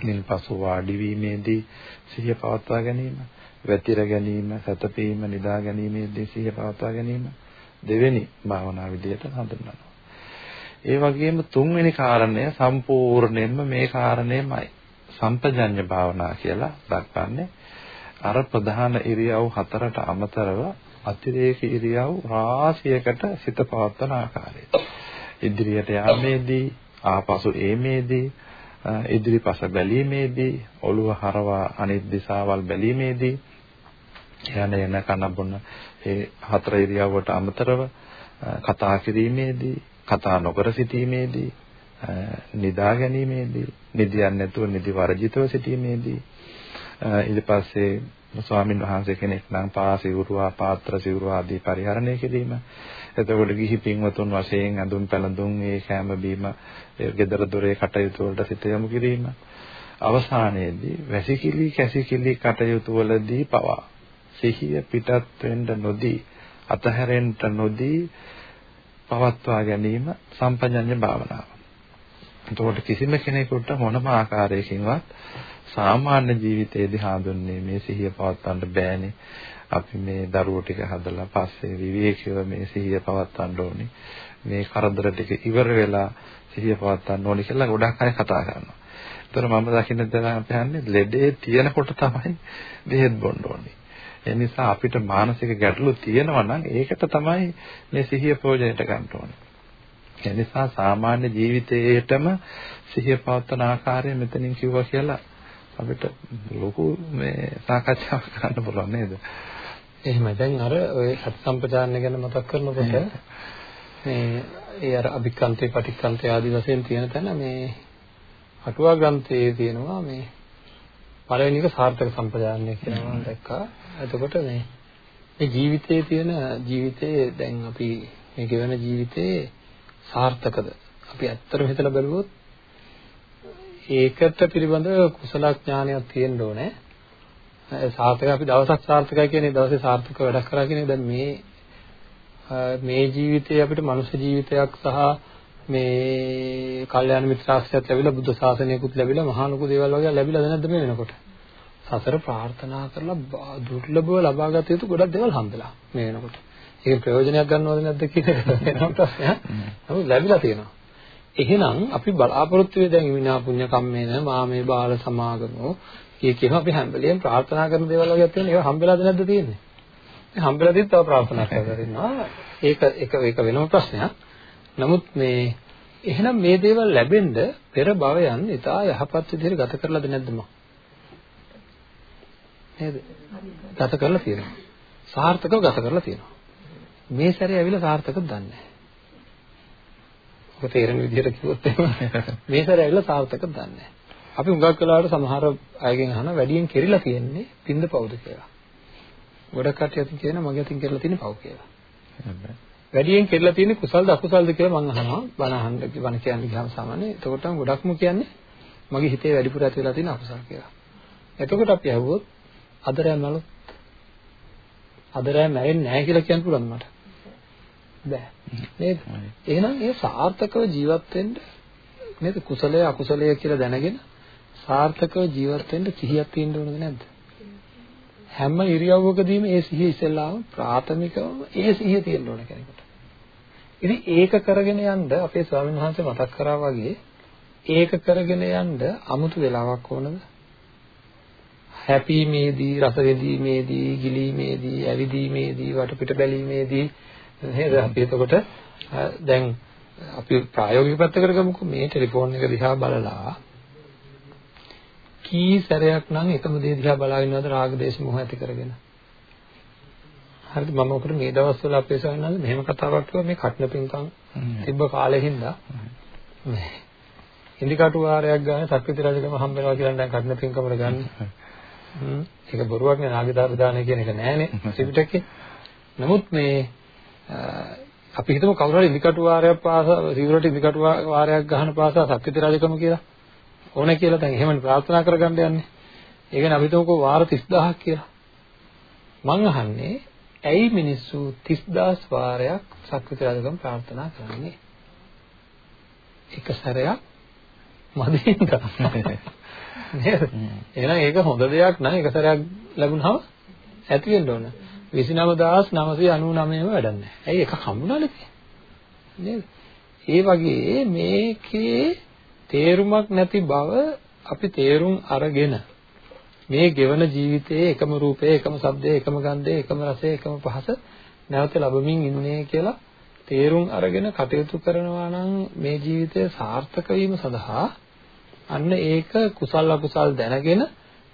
ඉන්පසු වාඩි වීමේදී සිහිය පවත්වා ගැනීම, වැතිර ගැනීම, සතපීම, නිදා ගැනීමේදී සිහිය පවත්වා ගැනීම දෙවෙනි භාවනා විදියට හඳුන්වනවා. ඒ වගේම තුන්වෙනි කාරණය සම්පූර්ණයෙන්ම මේ කාරණේමයි. සම්පජඤ්ඤ භාවනා කියලා දක්වන්නේ අර ප්‍රධාන ඉරියව් හතරට අමතරව අතිරේක ඉරියව් රාශියකට සිත පවත්වන ආකාරය. ඉදිරියට යාමේදී ආපසු ඒමේදී ඉදිරිපස බැලීමේදී ඔළුව හරවා අනිත් දිශාවල් බැලීමේදී යන එන කන බොන ඒ හතර ඉරියව්වට අමතරව කතා කිරීමේදී කතා නොකර සිටීමේදී නිදා ගැනීමේදී නිදියන්නේ නැතුව නිදි වර්ජිතව සිටීමේදී ඊට පස්සේ ස්වාමින් වහන්සේ කෙනෙක් නම් පාසිවුරුවා පාත්‍ර සිවුරුවා ආදී පරිහරණය කිරීම. එතකොට ගිහි පින්වතුන් වශයෙන් අඳුන් පැළඳුන් ඒ කැම බීම ගෙදර දොරේ කටයුතු වලට සිත යොමු කිරීම. අවසානයේදී වැසිකිලි කැසිකිලි කටයුතු වලදී පවා සිහිය පිටත් වෙන්න නොදී අතහැරෙන්න නොදී පවත්වා ගැනීම සම්පජඤ්ඤ භාවනාව. එතකොට කිසිම කෙනෙකුට මොනම ආකාරයකින්වත් සාමාන්‍ය ජීවිතයේදී හඳුන්නේ මේ සිහිය පවත්වන්න බෑනේ. අපි මේ දරුවෝ ටික හදලා පස්සේ විවේකීව මේ සිහිය පවත්වන්න ඕනේ. මේ කරදර ටික ඉවර වෙලා සිහිය පවත්වන්න ඕනේ කියලා ගොඩක් අය කතා කරනවා. ඒතර මම දකින්න දැනගන්නේ ලෙඩේ තියෙනකොට තමයි බෙහෙත් බොන්න ඕනේ. ඒ නිසා අපිට මානසික ගැටලු තියෙනවා නම් ඒකට තමයි මේ සිහිය ප්‍රයෝජනයට ගන්න ඕනේ. ඒ නිසා සාමාන්‍ය ජීවිතයේටම සිහිය පවත්වන ආකාරය මෙතනින් කිව්වා කියලා අපිට ලොකු මේ සාකච්ඡාවක් කරන්න පුළුවන් නේද? එහෙමයි. දැන් අර ඔය සති සම්පජානන ගැන මතක් කරනකොට මේ ඒ අර අභික්කන්තේ පටික්කන්තේ ආදී වශයෙන් තියෙන තැන මේ අටුවා ග්‍රන්ථයේ තියෙනවා මේ පළවෙනි එක සාර්ථක සම්පජානනය කියලා මම දැක්කා. එතකොට මේ මේ ජීවිතයේ තියෙන ජීවිතයේ දැන් අපි මේ ගෙවන ජීවිතයේ සාර්ථකද? අපි ඇත්තටම හිතලා බලුවොත් ඒකට පිළිබඳව කුසල ඥානයක් තියෙන්න ඕනේ. සාර්ථක අපි දවසක් සාර්ථකයි කියන්නේ දවසේ සාර්ථක වැඩක් කරා කියන්නේ දැන් මේ මේ ජීවිතේ අපිට මනුෂ්‍ය ජීවිතයක් සහ මේ කල්යාණ මිත්‍රාශ්‍රයත් ලැබිලා බුද්ධ ශාසනයකුත් ලැබිලා මහා ලොකු දේවල් වගේ ලැබිලාද නැද්ද මේ වෙනකොට? සසර ප්‍රාර්ථනා කරලා දුර්ලභව ලබාගත යුතු ගොඩක් දේවල් හම්බෙලා මේ වෙනකොට. ඒක ප්‍රයෝජනයක් ගන්නවද නැද්ද කියන එක වෙනම ප්‍රශ්නයක්. නමුත් ලැබිලා තියෙනවා. එහෙනම් අපි බලාපොරොත්තු වෙ දැන් විනා පුණ්‍ය කම්මේන මාමේ බාල සමාගමෝ කිය කියනවා අපි හැම වෙලෙම ප්‍රාර්ථනා කරන දේවල් වගේ තියෙන ඒවා හම්බෙලාද නැද්ද තියෙන්නේ? මේ හම්බෙලාදීත් තව ප්‍රාර්ථනා කරලා ඒක ඒක ඒක වෙනම ප්‍රශ්නයක්. නමුත් මේ එහෙනම් මේ දේවල් ලැබෙන්න පෙර භවයන් ඉතා යහපත් විදිහට ගත කරලාද නැද්ද මම? නේද? ගත කරලා තියෙනවා. සාර්ථකව ගත කරලා තියෙනවා. මේ සැරේ ඇවිල්ලා සාර්ථකව දන්නේ නැහැ. ඔක තේරෙන විදිහට කිව්වොත් එහෙම මේ සැරේ ඇවිල්ලා සාර්ථකව දන්නේ නැහැ. අපි හුඟක් වෙලාවට සමහර අයගෙන් අහන වැඩියෙන් කෙරිලා තියෙන්නේ පින්ද පවුද කියලා. ගොඩක් කට්ටිය අතින් කියනවා මගේ අතින් කෙරලා තියෙන්නේ පව් කියලා. වැඩියෙන් කෙරලා තියෙන්නේ කුසල්ද අකුසල්ද කියලා මම අහනවා. බණ අහන්න බණ කියන්නේ ගියාම සාමාන්‍ය. එතකොටම ගොඩක්ම කියන්නේ මගේ හිතේ වැඩිපුර ඇති වෙලා තියෙන අකුසල් කියලා. එතකොට අපි අහුවොත් අදරෑ මලොත් අදරෑ මැරෙන්නේ නැහැ කියලා කියන්න පුළුවන් මට. බෑ. නේද? එහෙනම් ඒ සාර්ථකව ජීවත් වෙන්න නේද? කුසලය අකුසලය කියලා දැනගෙන සාර්ථකව ජීවත් වෙන්න සිහියක් තියෙන්න ඕනද නැද්ද? හැම ඉරියව්වකදීම ඒ සිහිය ඉස්සෙල්ලාම ප්‍රාථමිකවම ඒ සිහිය තියෙන්න ඕන කෙනෙකුට. ඉතින් ඒක කරගෙන යන්න අපේ ස්වාමීන් වහන්සේ මතක් කරා වගේ ඒක කරගෙන යන්න අමුතු වෙලාවක් ඕනද? හැපීමේදී, රස විඳීමේදී, ගිලීමේදී, ඇවිදීමේදී, වටපිට බැලීමේදී නේද? අපි එතකොට දැන් අපි ප්‍රායෝගික පැත්තකට ගමුකෝ මේ ටෙලිෆෝන් එක දිහා බලලා කී සැරයක් නම් එකම දේ දිහා බලාගෙන ඉන්නවද රාග දේශ මොහ ඇති කරගෙන හරිද? මම ඔකට මේ දවස්වල අපේ සවන්නාද මෙහෙම කතාවක් කිව්වා. මේ කටන පින්කම් තිබ්බ කාලේ හින්දා. මේ ඉන්දිකාටු වාරයක් ගන්න සක්විති රජකම හම්බෙනවා කියලා දැන් කටන පින්කමට ගන්න. හ්ම්. ඒක බොරුවක් නේ නාගදාර දාන කියන එක නෑනේ ත්‍රිපිටකේ. නමුත් මේ අපි හිතමු කවුරු හරි ඉදිකටු වාරයක් පාසා සිවුරට ඉදිකටු වාරයක් ගහන පාසා සත්‍විත රජකම කියලා. ඕනේ කියලා දැන් එහෙම ප්‍රාර්ථනා කරගන්න යන්නේ. ඒ කියන්නේ අපි හිතමුකෝ වාර 30000ක් කියලා. මං අහන්නේ ඇයි මිනිස්සු 30000 වාරයක් සත්‍විත රජකම ප්‍රාර්ථනා කරන්නේ? එක සැරයක් මදින්ද? නේද? එහෙනම් ඒක හොඳ දෙයක් නෑ එක සැරයක් ලැබුණාම ඇති වෙන්න ඕන. 29999ම වැඩක් නැහැ. ඇයි එකක් හම්බුණානේ නේද? ඒ වගේ මේකේ තේරුමක් නැති බව අපි තේරුම් අරගෙන මේ ගෙවන ජීවිතයේ එකම රූපය, එකම ශබ්දය, එකම ගන්ධය, එකම රසය, එකම පහස නැවත ලැබමින් ඉන්නේ කියලා තේරුම් අරගෙන කටයුතු කරනවා නම් මේ ජීවිතය සාර්ථක වීම සඳහා අන්න ඒක කුසල් අකුසල් දැනගෙන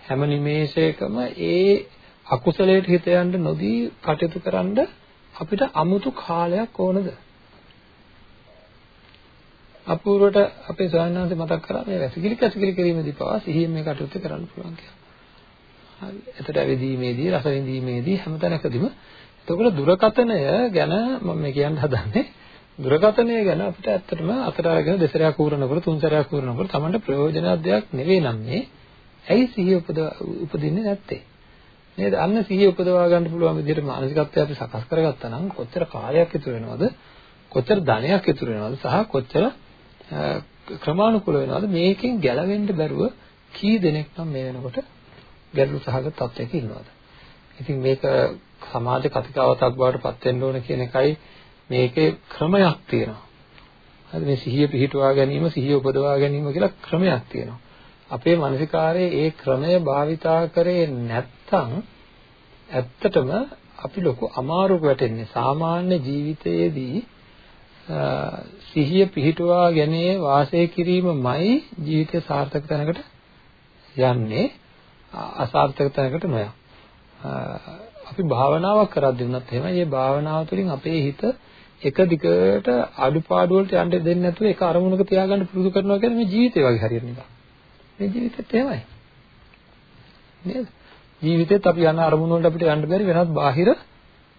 හැම නිමේෂයකම ඒ අකුසලයට හිත යන්න නොදී කටයුතු කරන්න අපිට අමුතු කාලයක් ඕනද? අපූර්වට අපේ ස්වාමීන් වහන්සේ මතක් කරා මේ වැසිකිලි කැසිකිලි කිරීමේදී පවා සිහියෙන් මේ කටයුත්ත කරන්න පුළුවන් කියලා. හරි. එතකොට ඇවිදීමේදී රස විඳීමේදී හැමතැනකදීම එතකොට දුරකතනය ගැන මම මේ කියන්න හදන්නේ දුරකතනය ගැන අපිට ඇත්තටම අතට අරගෙන දෙසරයක් කූරනකොට තුන් සැරයක් කූරනකොට Tamanට ප්‍රයෝජනයක් දෙයක් නෙවෙයි නම් මේ ඇයි සිහිය උපදින්නේ නැත්තේ? නේද? අන්න සිහිය උපදවා ගන්න පුළුවන් විදිහට මානසිකත්වය අපි සකස් කරගත්තා නම් කොච්චර කාලයක් ඉතුරු වෙනවද? කොච්චර ධනයක් ඉතුරු වෙනවද? සහ කොච්චර ක්‍රමානුකූල වෙනවද? මේකෙන් ගැලවෙන්න බැරුව කී දෙනෙක් නම් මේ වෙනකොට ගැටලු සහගත තත්ත්වයක ඉන්නවද? ඉතින් මේක සමාජ කතිකාවතක් බවට පත් වෙන්න ඕන කියන එකයි මේකේ ක්‍රමයක් තියෙනවා. හරි මේ සිහිය පිහිටුවා ගැනීම සිහිය උපදවා ගැනීම කියලා ක්‍රමයක් තියෙනවා. අපේ මානසිකාරයේ ඒ ක්‍රමය භාවිතා කරේ නැත්නම් ඇත්තටම අපි ලොකු අමාරුවක වැටෙන්නේ. සාමාන්‍ය ජීවිතයේදී සිහිය පිහිටුවා ගැනීම වාසය කිරීමමයි ජීවිතය සාර්ථක තැනකට යන්නේ අසාර්ථක තැනකට නොයන. අපි භාවනාවක් කරද්දී වුණත් එහෙමයි මේ භාවනාව තුළින් අපේ හිත එක දිගට අඩුපාඩු වලට යන්න දෙන්නේ නැතුව එක අරමුණක තියාගන්න පුරුදු කරනවා කියන්නේ මේ ජීවිතේ වගේ හරියට නිකන්. මේ ජීවිතෙත් එහෙමයි. නේද? ජීවිතෙත් අපි යන අරමුණු වලට අපිට යන්න බැරි වෙනත් බාහිර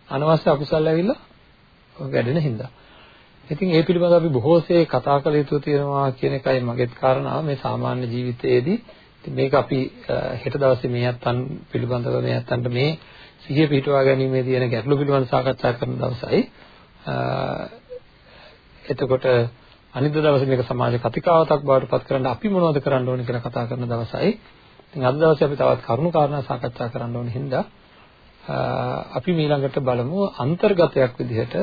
අනවශ්‍ය අකුසල් ඇවිල්ලා වැඩෙන හින්දා. ඉතින් ඒ පිළිබඳව අපි බොහෝසේ කතා කළ යුතු තියෙනවා කියන එකයි මගේත් කාරණාව මේ සාමාන්‍ය ජීවිතයේදී ඉතින් මේක අපි හෙට දවසේ මේ අත්තන් පිළිබඳව මේ අත්තන්ට මේ සිහිය පිටවා ගැනීමේ තියෙන ගැටලු පිළිබඳව සාකච්ඡා කරන දවසයි එතකොට අනිත් දවසේ මේක සමාජ කතිකාවතක් බවට පත් කරන්න අපි මොනවද කරන්න ඕනේ කියලා කතා කරන දවසයි. ඉතින් අද දවසේ අපි තවත් කරුණු කාරණා සාකච්ඡා කරන්න ඕන හින්දා අපි ඊළඟට බලමු අන්තර්ගතයක් විදිහට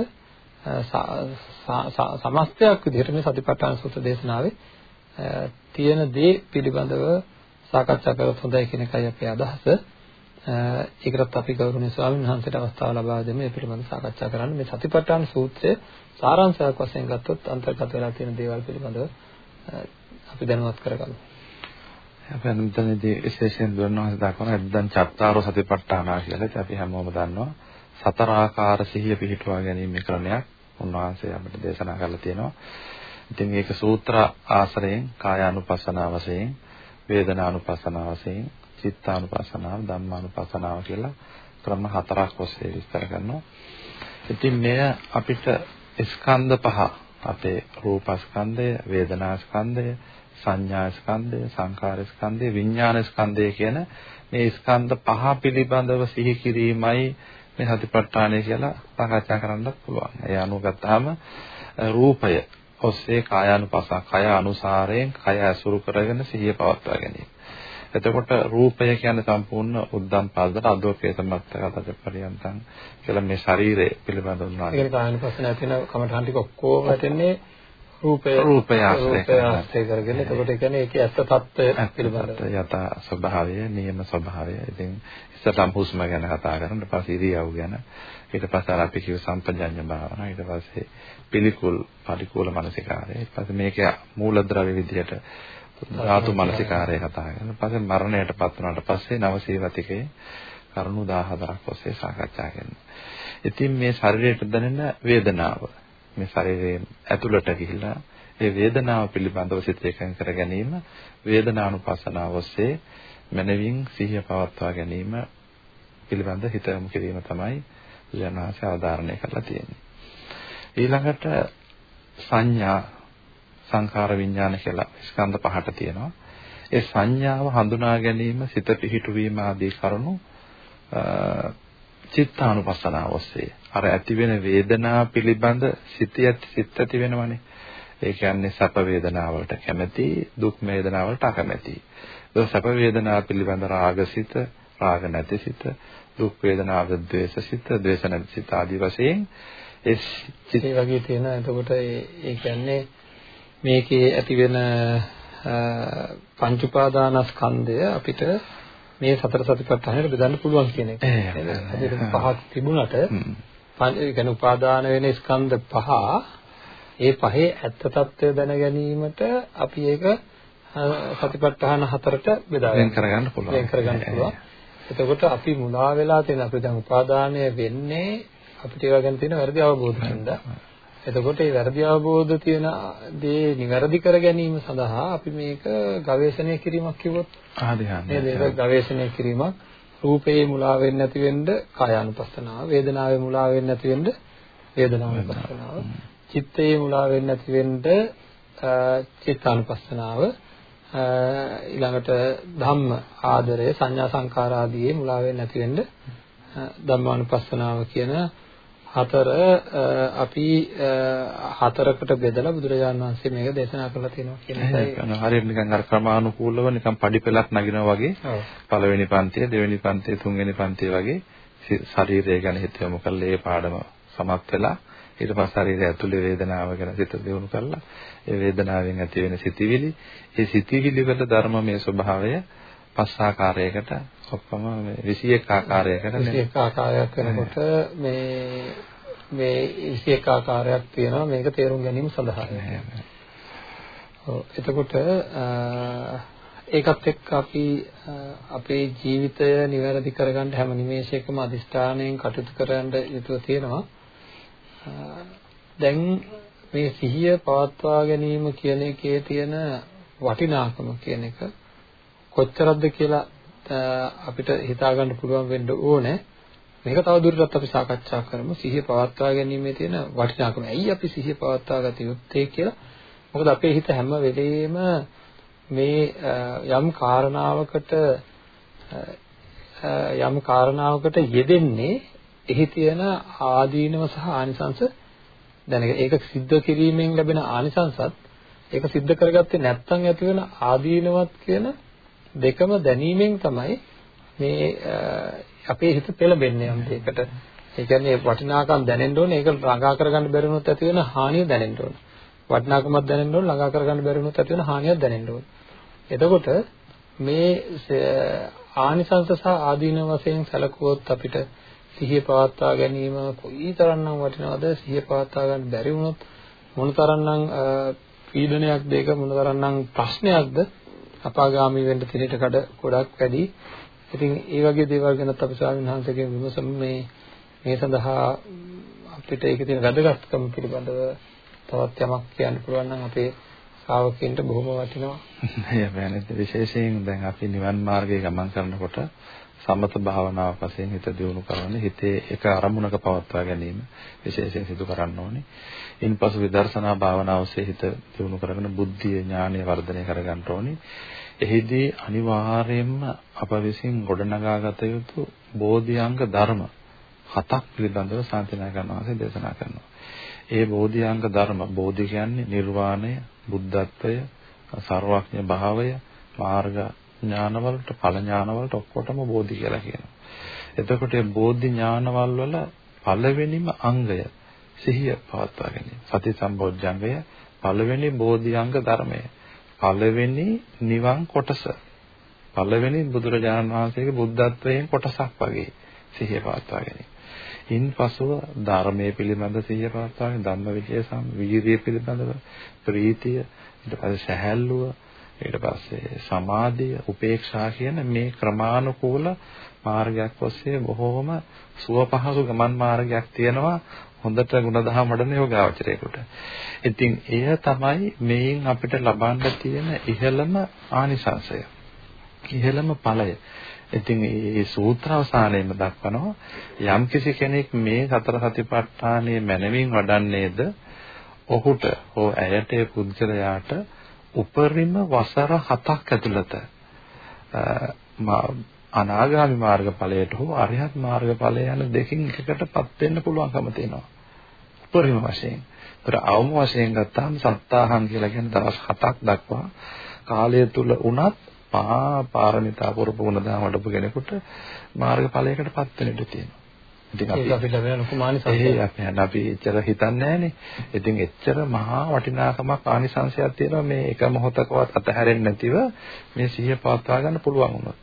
සමස්තයක් විදිහට මේ සතිපට්ඨාන සූත්‍ර දේශනාවේ තියෙන දේ පිළිබඳව සාකච්ඡා කරොත් හොඳයි කියන එකයි අපේ අදහස. ඒකටත් අපි ගෞරවනීය ස්වාමීන් වහන්සේට අවස්ථාව ලබා දෙමු මේ පිළිබඳව සාකච්ඡා කරන්න. මේ සතිපට්ඨාන සූත්‍රය සාරාංශයක් වශයෙන් ගත්තොත් අන්තර්ගත වෙලා තියෙන දේවල් පිළිබඳව අපි දැනුවත් කරගමු. අපි මෙතනදී විශේෂයෙන් දුරනවාස දක්වන එද්දන් චත්තාරෝ සතිපට්ඨානා කියලා. ඉතින් අපි හැමෝම දන්නවා සතර ආකාර සිහිය පිහිටුවා ගැනීමේ ක්‍රමයක් උන්වහන්සේ අපිට දේශනා කරලා තියෙනවා. ඉතින් මේක සූත්‍ර ආශ්‍රයෙන් කායානුපස්සනාව වශයෙන් වේදනානුපස්සනාව වශයෙන් චිත්තානුපස්සනාව ධම්මානුපස්සනාව කියලා ක්‍රම හතරක් ඔස්සේ විස්තර කරනවා. ඉතින් මෙය අපිට ස්කන්ධ පහ අපේ රූපස්කන්ධය, වේදනාස්කන්ධය, සංඥාස්කන්ධය, සංකාරස්කන්ධය, විඥානස්කන්ධය කියන මේ ස්කන්ධ පහ පිළිබඳව සිහි කිරීමයි මේ සතිපට්ඨානය කියලා සාකච්ඡා කරන්නත් පුළුවන්. ඒ අනුව ගත්තාම රූපය ඔස්සේ කායානුපසස කය අනුසාරයෙන් කය ඇසුරු කරගෙන සිහිය පවත්වා ගැනීම. එතකොට රූපය කියන්නේ සම්පූර්ණ උද්දම් පදට අදෝකේතමත්තකතට පරියන්තං කියලා මේ ශරීරය පිළිබඳව උන්වහන්සේ. ඒකේ කායනුපස්සන ඇතින කමඨාන් ටික ඔක්කොම වැටෙන්නේ රූපය. රූපය ආශ්‍රය කරගෙන එතකොට ඒ කියන්නේ ඒකේ ඇත්ත తত্ত্বය පිළිබඳ යථා ස්වභාවය නියම ස්වභාවය. ඉතින් ඉස්සරහම හුස්ම ගැන කතා කරන ඊට පස්සේ ඉරියව් ගැන. ඊට පස්සේ අර අපි කිව්ව සම්පජඤ්ඤ භාවනා. ඊට පස්සේ පිළිකුල් පරිකූල මනසිකාරය. ඊට පස්සේ මේකේ මූලද්‍රව්‍ය විදියට ධාතු මනසිකාරය කතා කරන පස්සේ මරණයටපත් වුණාට පස්සේ නවසීවතිකේ කරුණු 14000ක් ඔස්සේ සාකච්ඡා කරනවා. ඉතින් මේ ශරීරයට දැනෙන වේදනාව මේ ශරීරයෙන් ඇතුළට ගිහිලා ඒ වේදනාව පිළිබඳව සිත එකඟ කර ගැනීම වේදනානුපස්සනාව ඔස්සේ මනවින් සිහිය පවත්වා ගැනීම පිළිබඳ හිත යොමු කිරීම තමයි බුදුරජාණන් අවධාරණය කරලා තියෙන්නේ. ඊළඟට සංඥා සංඛාර විඥාන කියලා ස්කන්ධ පහට තියෙනවා. ඒ සංඥාව හඳුනා ගැනීම සිත පිහිටුවීම ආදී කරුණු චිත්තානුපස්සනාව ඔස්සේ අර ඇති වෙන වේදනා පිළිබඳ සිටියත් සිත් ඇති වෙනවනේ. ඒ කියන්නේ සැප වේදනාවලට කැමැති, දුක් වේදනාවලට අකමැති. ඒ සැප වේදනා පිළිබඳ රාගසිත, රාග නැතිසිත, දුක් වේදනාව ද්වේෂසිත, ද්වේෂ නැතිසිත ආදී වශයෙන් ඒ චිත වගේ තියෙන එතකොට ඒ කියන්නේ මේකේ ඇති වෙන පංච උපාදානස්කන්ධය අපිට මේ සතර සතිපට්ඨානෙට බෙදන්න පුළුවන් කියන එක. නේද? පහක් තිබුණට ඒ කියන්නේ උපාදාන වෙන ස්කන්ධ පහ ඒ පහේ ඇත්ත తත්වය දැන ගැනීමට අපි ඒක සතිපට්ඨාන හතරට බෙදා වෙන් කරගන්න පුළුවන්. වෙන් කරගන්න පුළුවන්. එතකොට අපි මුලා වෙලා තියෙන අපි දැන් උපාදානය වෙන්නේ අපිට ඒවා ගැන තියෙන වැරදි අවබෝධයෙන්ද. එතකොට මේ වැරදි අවබෝධ තියෙන දේ නිවැරදි කර ගැනීම සඳහා අපි මේක ගවේෂණය කිරීමක් කිව්වොත් ආදිහාන්නේ. නේද? ඒක ගවේෂණය කිරීමක් රූපේ මුලා වෙන්නේ නැති වෙන්න කායානුපස්සනාව, වේදනාවේ මුලා වෙන්නේ නැති වෙන්න වේදනානුපස්සනාව, චිත්තේ මුලා වෙන්නේ නැති වෙන්න චිත්තානුපස්සනාව. ඊළඟට ධම්ම ආදරය සංඥා සංකාර ආදී මුලා වෙන්නේ නැති වෙන්න ධම්මානුපස්සනාව කියන හතර අපි හතරකට බෙදලා බුදුරජාණන් වහන්සේ මේක දේශනා කරලා තියෙනවා කියන එකයි. හරියට නිකන් අර ක්‍රමානුකූලව නිකන් පඩි පෙළක් නගිනවා වගේ පළවෙනි පන්තිය, දෙවෙනි පන්තිය, තුන්වෙනි පන්තිය වගේ ශරීරය ගැන හිත යොමු කරලා ඒ පාඩම සමත් වෙලා ඊට පස්සේ ශරීරය ඇතුලේ වේදනාව ගැන සිත දියුණු කරලා ඒ වේදනාවෙන් ඇති වෙන සිතිවිලි. ඒ සිතිවිලි වල ධර්මමය ස්වභාවය පස් ආකාරයකට ඔක්කොම මේ 21 ආකාරයකට 21 ආකාරයක් වෙනකොට මේ මේ 21 ආකාරයක් තියෙනවා. මේක තේරුම් ගැනීම සඳහා. ඔව්. එතකොට ඒකත් එක්ක අපි අපේ ජීවිතය નિවැරදි කරගන්න හැම නිමේෂයකම අදිෂ්ඨානයෙන් කටයුතු කරන්න යුතුව තියෙනවා. දැන් මේ සිහිය පවත්වා ගැනීම කියන එකේ තියෙන වටිනාකම කියන එක කොච්චරද කියලා අපිට හිතා ගන්න පුළුවන් වෙන්න ඕනේ. මේක තව දුරටත් අපි සාකච්ඡා කරමු. සිහිය පවත්වා ගැනීමේ තියෙන වටිනාකම. ඇයි අපි සිහිය පවත්වා ගත යුත්තේ කියලා. මොකද අපේ හිත හැම වෙලෙම මේ යම් කාරණාවකට යම් කාරණාවකට යෙදෙන්නේ එහි තියෙන ආදීනව සහ ආනිසංශ දැනග ඒක සිද්ධ කිරීමෙන් ලැබෙන ආනිසංසත් ඒක සිද්ධ කරගත්තේ නැත්නම් ඇති වෙන ආදීනවත් කියන දෙකම දැනීමෙන් තමයි මේ අපේ හිත පෙළඹෙන්නේ යම් දෙයකට. ඒ කියන්නේ වටිනාකම් දැනෙන්න ඕනේ. ඒක ළඟා කරගන්න බැරි වුණොත් ඇති වෙන හානිය දැනෙන්න ඕනේ. වටිනාකමක් දැනෙන්න ඕනේ. ළඟා කරගන්න බැරි වුණොත් ඇති වෙන හානියක් දැනෙන්න ඕනේ. එතකොට මේ ආනිසංස සහ ආදීන වශයෙන් සැලකුවොත් අපිට සිහිය පවත්වා ගැනීම කොයිතරම්නම් වටිනවද සිහිය පවත්වා ගන්න බැරි වුණොත් මොනතරම්නම් පීඩනයක් දෙක මොනතරම්නම් ප්‍රශ්නයක්ද අපාගාමී වෙන්න තිරයට කඩ ගොඩක් වැඩි. ඉතින් ඒ වගේ දේවල් ගැනත් අපි ස්වාමීන් වහන්සේගෙන් විමසමු මේ මේ සඳහා අපිට ඒකේ තියෙන වැදගත්කම පිළිබඳව තවත් යමක් කියන්න පුළුවන් නම් අපේ ශ්‍රාවකයන්ට බොහොම වටිනවා. [LAUGHS] එහෙමයි විශේෂයෙන් දැන් අපි නිවන් මාර්ගයේ ගමන් කරනකොට සමත භාවනාවක් වශයෙන් හිත දියුණු කරන්නේ හිතේ එක අරමුණක පවත්වා ගැනීම විශේෂයෙන් සිදු කරන්න ඕනේ. ඉන්පසු විදර්ශනා භාවනාව ඔස්සේ හිත දියුණු කරගෙන බුද්ධිය ඥානය වර්ධනය කරගන්න ඕනේ. එහිදී අනිවාර්යයෙන්ම අප විසින් ගොඩනගාගත යුතු බෝධිඅංග ධර්ම හතක් පිළිබඳව සාන්තිනායකයන් වහන්සේ දේශනා කරනවා. ඒ බෝධිඅංග ධර්ම බෝධි කියන්නේ නිර්වාණය, බුද්ධත්වය, සර්වඥ භාවය, මාර්ග ඥානවලට ඵල ඥානවලට ඔක්කොටම බෝධි කියලා කියනවා. එතකොට මේ බෝධි ඥානවල වල පළවෙනිම අංගය සිහිය පවත්වා ගැනීම. සති සම්බොජ්ජංගය පළවෙනි බෝධි අංග ධර්මය. පළවෙනි නිවන් කොටස. පළවෙනි බුදුරජාණන් වහන්සේගේ බුද්ධත්වයෙන් කොටසක් වගේ සිහිය පවත්වා ගැනීම. ඉන්පසුව ධර්මයේ පිළිබඳ සිහිය පවත්වාගෙන ධම්ම විජය සම් වීර්යය පිළිබඳව ප්‍රීතිය ඊට පස්සේ සැහැල්ලුව ඊට පස්සේ සමාධිය, උපේක්ෂා කියන මේ ක්‍රමානුකූල මාර්ගයක් ඔස්සේ බොහෝම සුව පහසු ගමන් මාර්ගයක් තියෙනවා හොඳට ಗುಣධම් වඩන යෝගාවචරයකට. ඉතින් එය තමයි මේන් අපිට ලබන්න තියෙන ඉහළම ආනිසංසය. ඉහළම ඵලය. ඉතින් මේ සූත්‍ර අවසානයේම දක්වනවා යම් කිසි කෙනෙක් මේ සතර සතිපට්ඨානයේ මනමින් වඩන්නේද ඔහුට හෝ ඇයට ඒ පුද්ගලයාට උපරිම වසර 7ක් ඇතුළත අනාගාමි මාර්ගඵලයට හෝ අරිහත් මාර්ගඵලය යන දෙකින් එකකටපත් වෙන්න පුළුවන්කම තියෙනවා. උපරිම වශයෙන්. ඒතර අවම වශයෙන් ගත්තාම සත්තාහං කියලා කියන දවස් 7ක් දක්වා කාලය තුල උනත් පා පාරමිතා පුරපු ගුණ දහම වඩපු කෙනෙකුට මාර්ගඵලයකටපත් වෙන්න තියෙනවා. ඉතින් අපි අපිට ලැබෙන ලොකු මානිසංසයක්. ඒ අපි අපි එච්චර හිතන්නේ නැහනේ. ඉතින් එච්චර මහා වටිනාකමක් ආනිසංශයක් තියෙනවා මේ එක මොහොතකවත් අතහැරෙන්නේ නැතිව මේ සිහිය පවත්වා ගන්න පුළුවන් වුණොත්.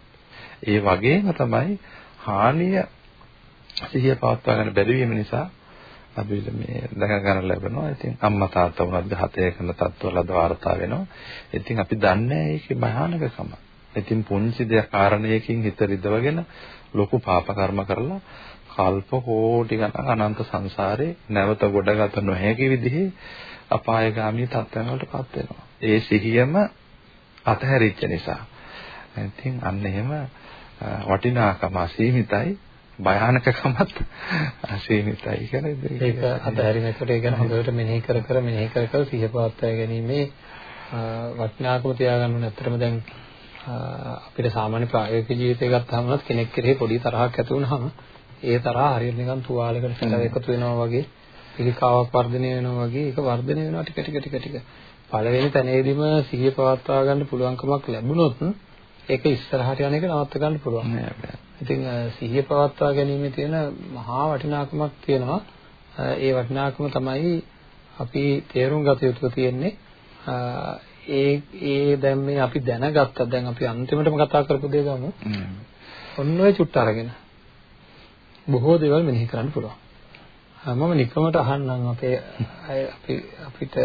ඒ වගේම තමයි හානිය සිහිය පවත්වා ගන්න බැරි වීම නිසා අපි මේ දැක ගන්න ලැබෙනවා. ඉතින් අම්මා තාත්තා වුණත් ඝාතය කරන තත්ත්වවලද වාර්තා වෙනවා. ඉතින් අපි දන්නේ ඒකේ භයානකකම. ඉතින් පුංචි දෙයක් කාරණයකින් හිත රිදවගෙන ලොකු පාප කර්ම කරලා කල්ප කෝටි ගණන් අනන්ත සංසාරේ නැවත ගොඩගත නොහැකි විදිහේ අපායগামী තත්ත්වයන් වලටපත් වෙනවා. ඒ සිහියම අතහැරිච්ච නිසා. ඉතින් අන්න එහෙම වටිනාකම අසීමිතයි භයානකකමත් අසීමිතයි කියන්නේ ඒක අතහැරීමකට ඒ ගැන හොඳට මෙනෙහි කර කර මෙනෙහි කර කර සිහිය පවත්වා ගැනීමේ වටිනාකම තියාගන්න ඕනේ. ඇත්තටම දැන් අපිට සාමාන්‍ය ප්‍රායෝගික ජීවිතය ගත්තාම කෙනෙක් කෙරෙහි පොඩි තරහක් ඇති වුනහම ඒ තරහ හරියට නිකන් තුවාලයකට සැලව එකතු වෙනවා වගේ පිළිකාවක් වර්ධනය වෙනවා වගේ ඒක වර්ධනය වෙනවා ටික ටික ටික ටික පළවෙනි තැනේදීම සිහිය පවත්වා ගන්න පුළුවන්කමක් ලැබුණොත් ඒක ඉස්සරහට යන එක නවත්ත ගන්න පුළුවන්. ඉතින් සිහිය පවත්වා ගැනීමේ තියෙන මහා වටිනාකමක් තියෙනවා. ඒ වටිනාකම තමයි අපි තේරුම් ගත යුතු තියෙන්නේ. ඒ ඒ දැන් මේ අපි දැනගත්තා දැන් අපි අන්තිමටම කතා කරපු දේ ගමු. ඔන්න ඔය චුට්ට අරගෙන බොහෝ දේවල් මෙනෙහි කරන්න පුළුවන්. මම නිකමට අහන්නම් අපේ අපි අපිට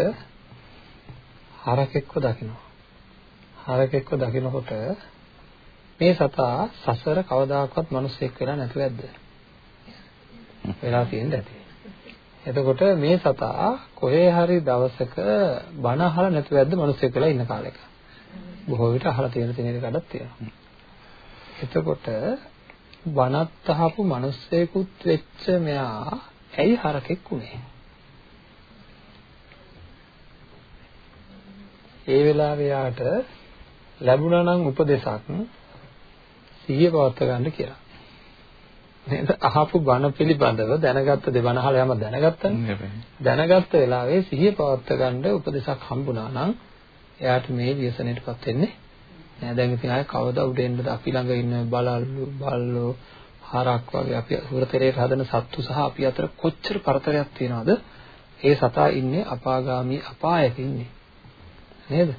හරකෙක්ව දකිනවා. හරකෙක්ව දකිනකොට මේ සතා සසර කවදාකවත් මිනිස්සෙක් වෙලා නැතුව ඇද්ද? වෙලා තියෙන්න ඇති. එතකොට මේ සතා කොහේ හරි දවසක බණ අහලා නැතුව ඇද්ද මිනිස්සෙක් වෙලා ඉන්න කාලෙක? බොහෝ විට අහලා තියෙන තැනක කඩක් තියෙනවා. එතකොට බණත් අහපු මිනිස්සෙකුත් වෙච්ච මෙයා ඇයි හරකෙක් උනේ? ඒ වෙලාවේ යාට ලැබුණා නම් උපදේශක් සිහිය පවත්වා ගන්න කියලා. නේද? අහපු බණ පිළිබඳව දැනගත්ත දෙබණ අහලා යම දැනගත්තනේ. දැනගත්ත වෙලාවේ සිහිය පවත්වා ගන්න උපදේශක් හම්බුණා නම් එයාට මේ ව්‍යසනයටපත් වෙන්නේ නෑ. දැන් ඉතින් ආයේ කවදා උඩ එන්නද අපි ළඟ ඉන්න බලල්ලු බල්ලෝ හරක් වගේ අපි හුරතෙරේ හදන සත්තු සහ අපි අතර කොච්චර පරතරයක් තියනවද? ඒ සතා ඉන්නේ අපාගාමී අපායක ඉන්නේ. නේද?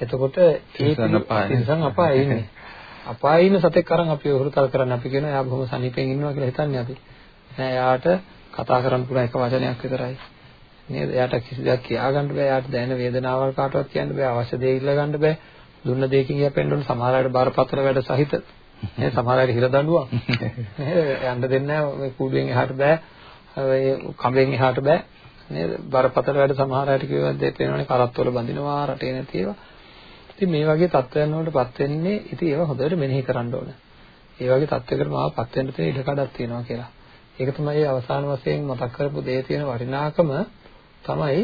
එතකොට ඒ තිරසන් අපායේ ඉන්නේ. අපායේ ඉන්න සතෙක් අරන් අපි උහුරුතල් කරන්න අපි කියනවා එයා බොහොම සනීපෙන් ඉන්නවා කියලා හිතන්නේ අපි. නෑ එයාට කතා කරන්න පුළුවන් එක වචනයක් විතරයි. නේද? එයාට කිසි දෙයක් කියාගන්න බෑ. එයාට දැනෙන වේදනාවල් කාටවත් කියන්න බෑ. අවශ්‍ය දේ ඉල්ල ගන්න බෑ. දුන්න දෙයකින් යැපෙන්න ඕන සමහර අයට බාරපත්‍ර වැඩ සහිත. [LAUGHS] නේද? සමහර අයට හිර දඬුවම්. [LAUGHS] යන්න දෙන්නේ නෑ. මේ කුඩුවෙන් එහාට බෑ. ඒ කඹෙන් එහාට බෑ. නේද? බරපතල වැඩ සමහර අයට කියවද පේනවනේ කරත්තවල බඳිනවා රටේ නැති ඒවා. ඉතින් මේ වගේ තත්ත්වයන් වලටපත් වෙන්නේ ඉතින් ඒවා හොඳට මෙනෙහි කරන්න ඕන. ඒ වගේ තත්ත්වයකට මාවපත් වෙන්න තියෙන ඉඩකඩක් තියෙනවා කියලා. ඒක තමයි අවසාන වශයෙන් මතක් කරපු දේ තියෙන වටිනාකම තමයි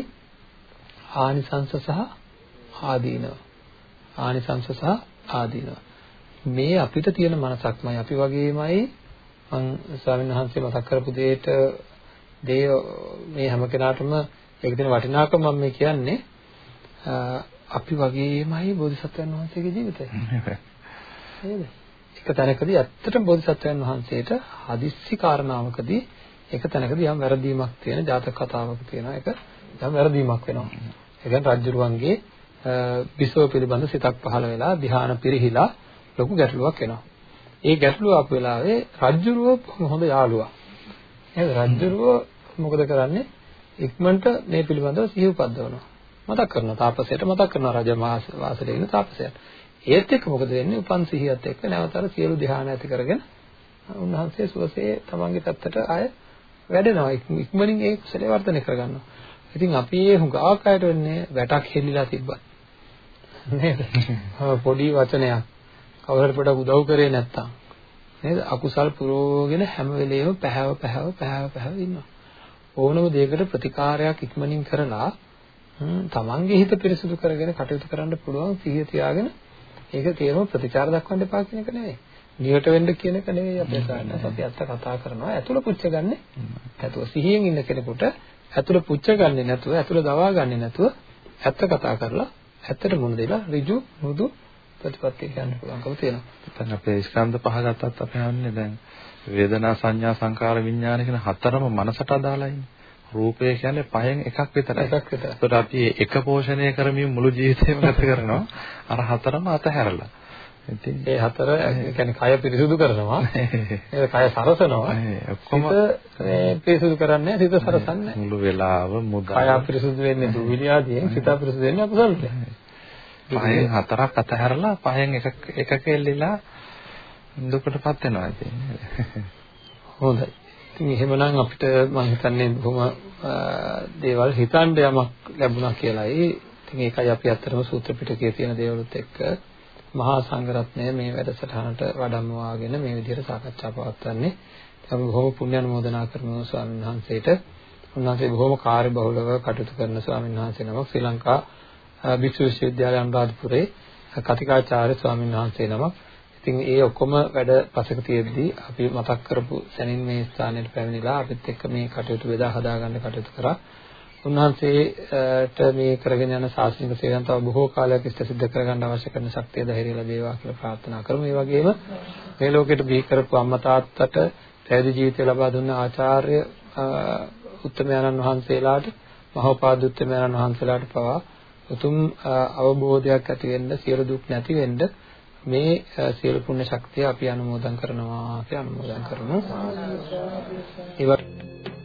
ආනිසංස සහ ආදීනව. ආනිසංස සහ ආදීනව. මේ අපිට තියෙන මනසක්මයි අපි වගේමයි මම ස්වාමීන් වහන්සේ මතක් කරපු දෙයට දේ මේ හැම කෙනාටම ඒක තියෙන වටිනාකම මම මේ කියන්නේ අපි වගේමයි බෝධිසත්වයන් වහන්සේගේ ජීවිතය. නේද? එක තැනකදී ඇත්තටම බෝධිසත්වයන් වහන්සේට හදිස්සි කාරණාවකදී එක තැනකදී යම් වැරදීමක් තියෙන ජාතක කතාවක තියෙන එක යම් වැරදීමක් වෙනවා. ඒ කියන්නේ රජුරුවන්ගේ විසව පිළිබඳ සිතක් පහළ වෙලා ධ්‍යාන පිරිහිලා ලොකු ගැටලුවක් එනවා. ඒ ගැටලුව ආපු වෙලාවේ රජුරුව හොඳ යාළුවා. නේද? රජුරුව මොකද කරන්නේ? ඉක්මනට මේ පිළිබඳව සිහි උපද්දවනවා. මතක් කරනවා තාපසයට මතක් කරනවා රජ වාසලේ ඉන්න තාපසයට. ඒත් එක්ක මොකද වෙන්නේ? උපන් සිහියත් එක්ක නැවතර සියලු ධ්‍යාන ඇති කරගෙන උන්වහන්සේ සුවසේ තමන්ගේ පැත්තට ආය වැඩෙනවා. ඉක්මනින් ඒ කුසලයේ වර්ධනය කරගන්නවා. ඉතින් අපි මේ හුඟක් අයට වෙන්නේ වැටක් හෙල්ලිලා තිබ්බත්. නේද? පොඩි වචනයක් කවුරුහරි පොඩක් උදව් කරේ නැත්තම් නේද? අකුසල් පුරෝගෙන හැම වෙලේම පැහැව පැහැව පැහැව පැහැව ඉන්නවා. ඕනම දෙයකට ප්‍රතිකාරයක් ඉක්මනින් කරලා තමන්ගේ හිත පිරිසුදු කරගෙන කටයුතු කරන්න පුළුවන් සිහිය තියාගෙන ඒක තේරෙම ප්‍රතිචාර දක්වන්න එපා කියන එක නෙවෙයි. නියට වෙන්න කියන එක නෙවෙයි අපේ සාරණ අපි අත්ත කතා කරනවා. ඇතුළ පුච්ච ගන්නෙ නැතුව සිහියෙන් ඉන්න කෙනෙකුට ඇතුළ පුච්ච ගන්නෙ නැතුව ඇතුළ දවා ගන්නෙ නැතුව ඇත්ත කතා කරලා ඇත්තට මුණ දෙලා ඍජු මෘදු ප්‍රතිපත්තිය කියන්න පුළුවන්කම තියෙනවා. දැන් අපේ ස්කන්ධ පහ ගත්තත් අපි හන්නේ දැන් වේදනා සංඥා සංකාර විඥාන කියන හතරම මනසට අදාළයිනේ. රූපය කියන්නේ පහෙන් එකක් විතරයි. එකක් විතරයි. ඒකට අපි එක පෝෂණය කරමින් මුළු ජීවිතේම ගත කරනවා. අර හතරම අතහැරලා. ඒ හතර කියන්නේ කය පිරිසුදු කරනවා. [LAUGHS] ඒක කය සරසනවා. [LAUGHS] ඔක්කොම පිරිසුදු කරන්නේ සිත සරසන්නේ. මුළු වෙලාව මුදා. කය පිරිසුදු වෙන්නේ දුවිලි ආදියෙන්, [LAUGHS] සිත පිරිසුදු වෙන්නේ අකුසලයෙන්. පහෙන් හතරක් අතහැරලා පහෙන් එකක එකක එල්ලිලා දුකටපත් වෙනවා කියන්නේ. හොඳයි. ඉතින් එහෙමනම් අපිට මම හිතන්නේ බොහොම දේවල් හිතන්න යමක් ලැබුණා කියලායි. ඉතින් ඒකයි අපි අත්‍තරම සූත්‍ර පිටකයේ තියෙන දේවලුත් එක්ක මහා සංඝරත්නය මේ වැඩසටහනට වඩම්මවාගෙන මේ විදිහට සාකච්ඡා පවත්වන්නේ. අපි බොහොම පුණ්‍ය අනුමෝදනා කරනවා ස්වාමීන් වහන්සේට. උන්වහන්සේ බොහොම කාර්යබහුලව කටයුතු කරන ස්වාමීන් වහන්සේ නමක් ශ්‍රී ලංකා භික්ෂු විශ්වවිද්‍යාලය අනුරාධපුරේ කතිකාචාර්ය ස්වාමීන් වහන්සේ නමක්. ඉතින් ඒ ඔක්කොම වැඩ පසක තියෙද්දී අපි මතක් කරපු සැනින් මේ ස්ථානයට පැමිණිලා අපිත් එක්ක මේ කටයුතු බෙදා හදාගන්න කටයුතු කරා. උන්වහන්සේට මේ කරගෙන යන ශාස්ත්‍රීය සේවයන් තව බොහෝ කාලයක් ඉස්ත සිද්ධ කරගන්න අවශ්‍ය කරන ශක්තිය ධෛර්යය ලැබේවා කියලා ප්‍රාර්ථනා කරමු. ඒ වගේම මේ ලෝකෙට බිහි කරපු අම්මා තාත්තට පැවිදි ජීවිතය ලබා දුන්න ආචාර්ය උත්තමයන්න් වහන්සේලාට මහෝපාද උත්තමයන්න් වහන්සේලාට පවා උතුම් අවබෝධයක් ඇති වෙන්න සියලු දුක් නැති වෙන්න මේ සියලු පුණ්‍ය ශක්තිය අපි අනුමෝදන් කරනවා කියලා අනුමෝදන් කරමු. ඒවට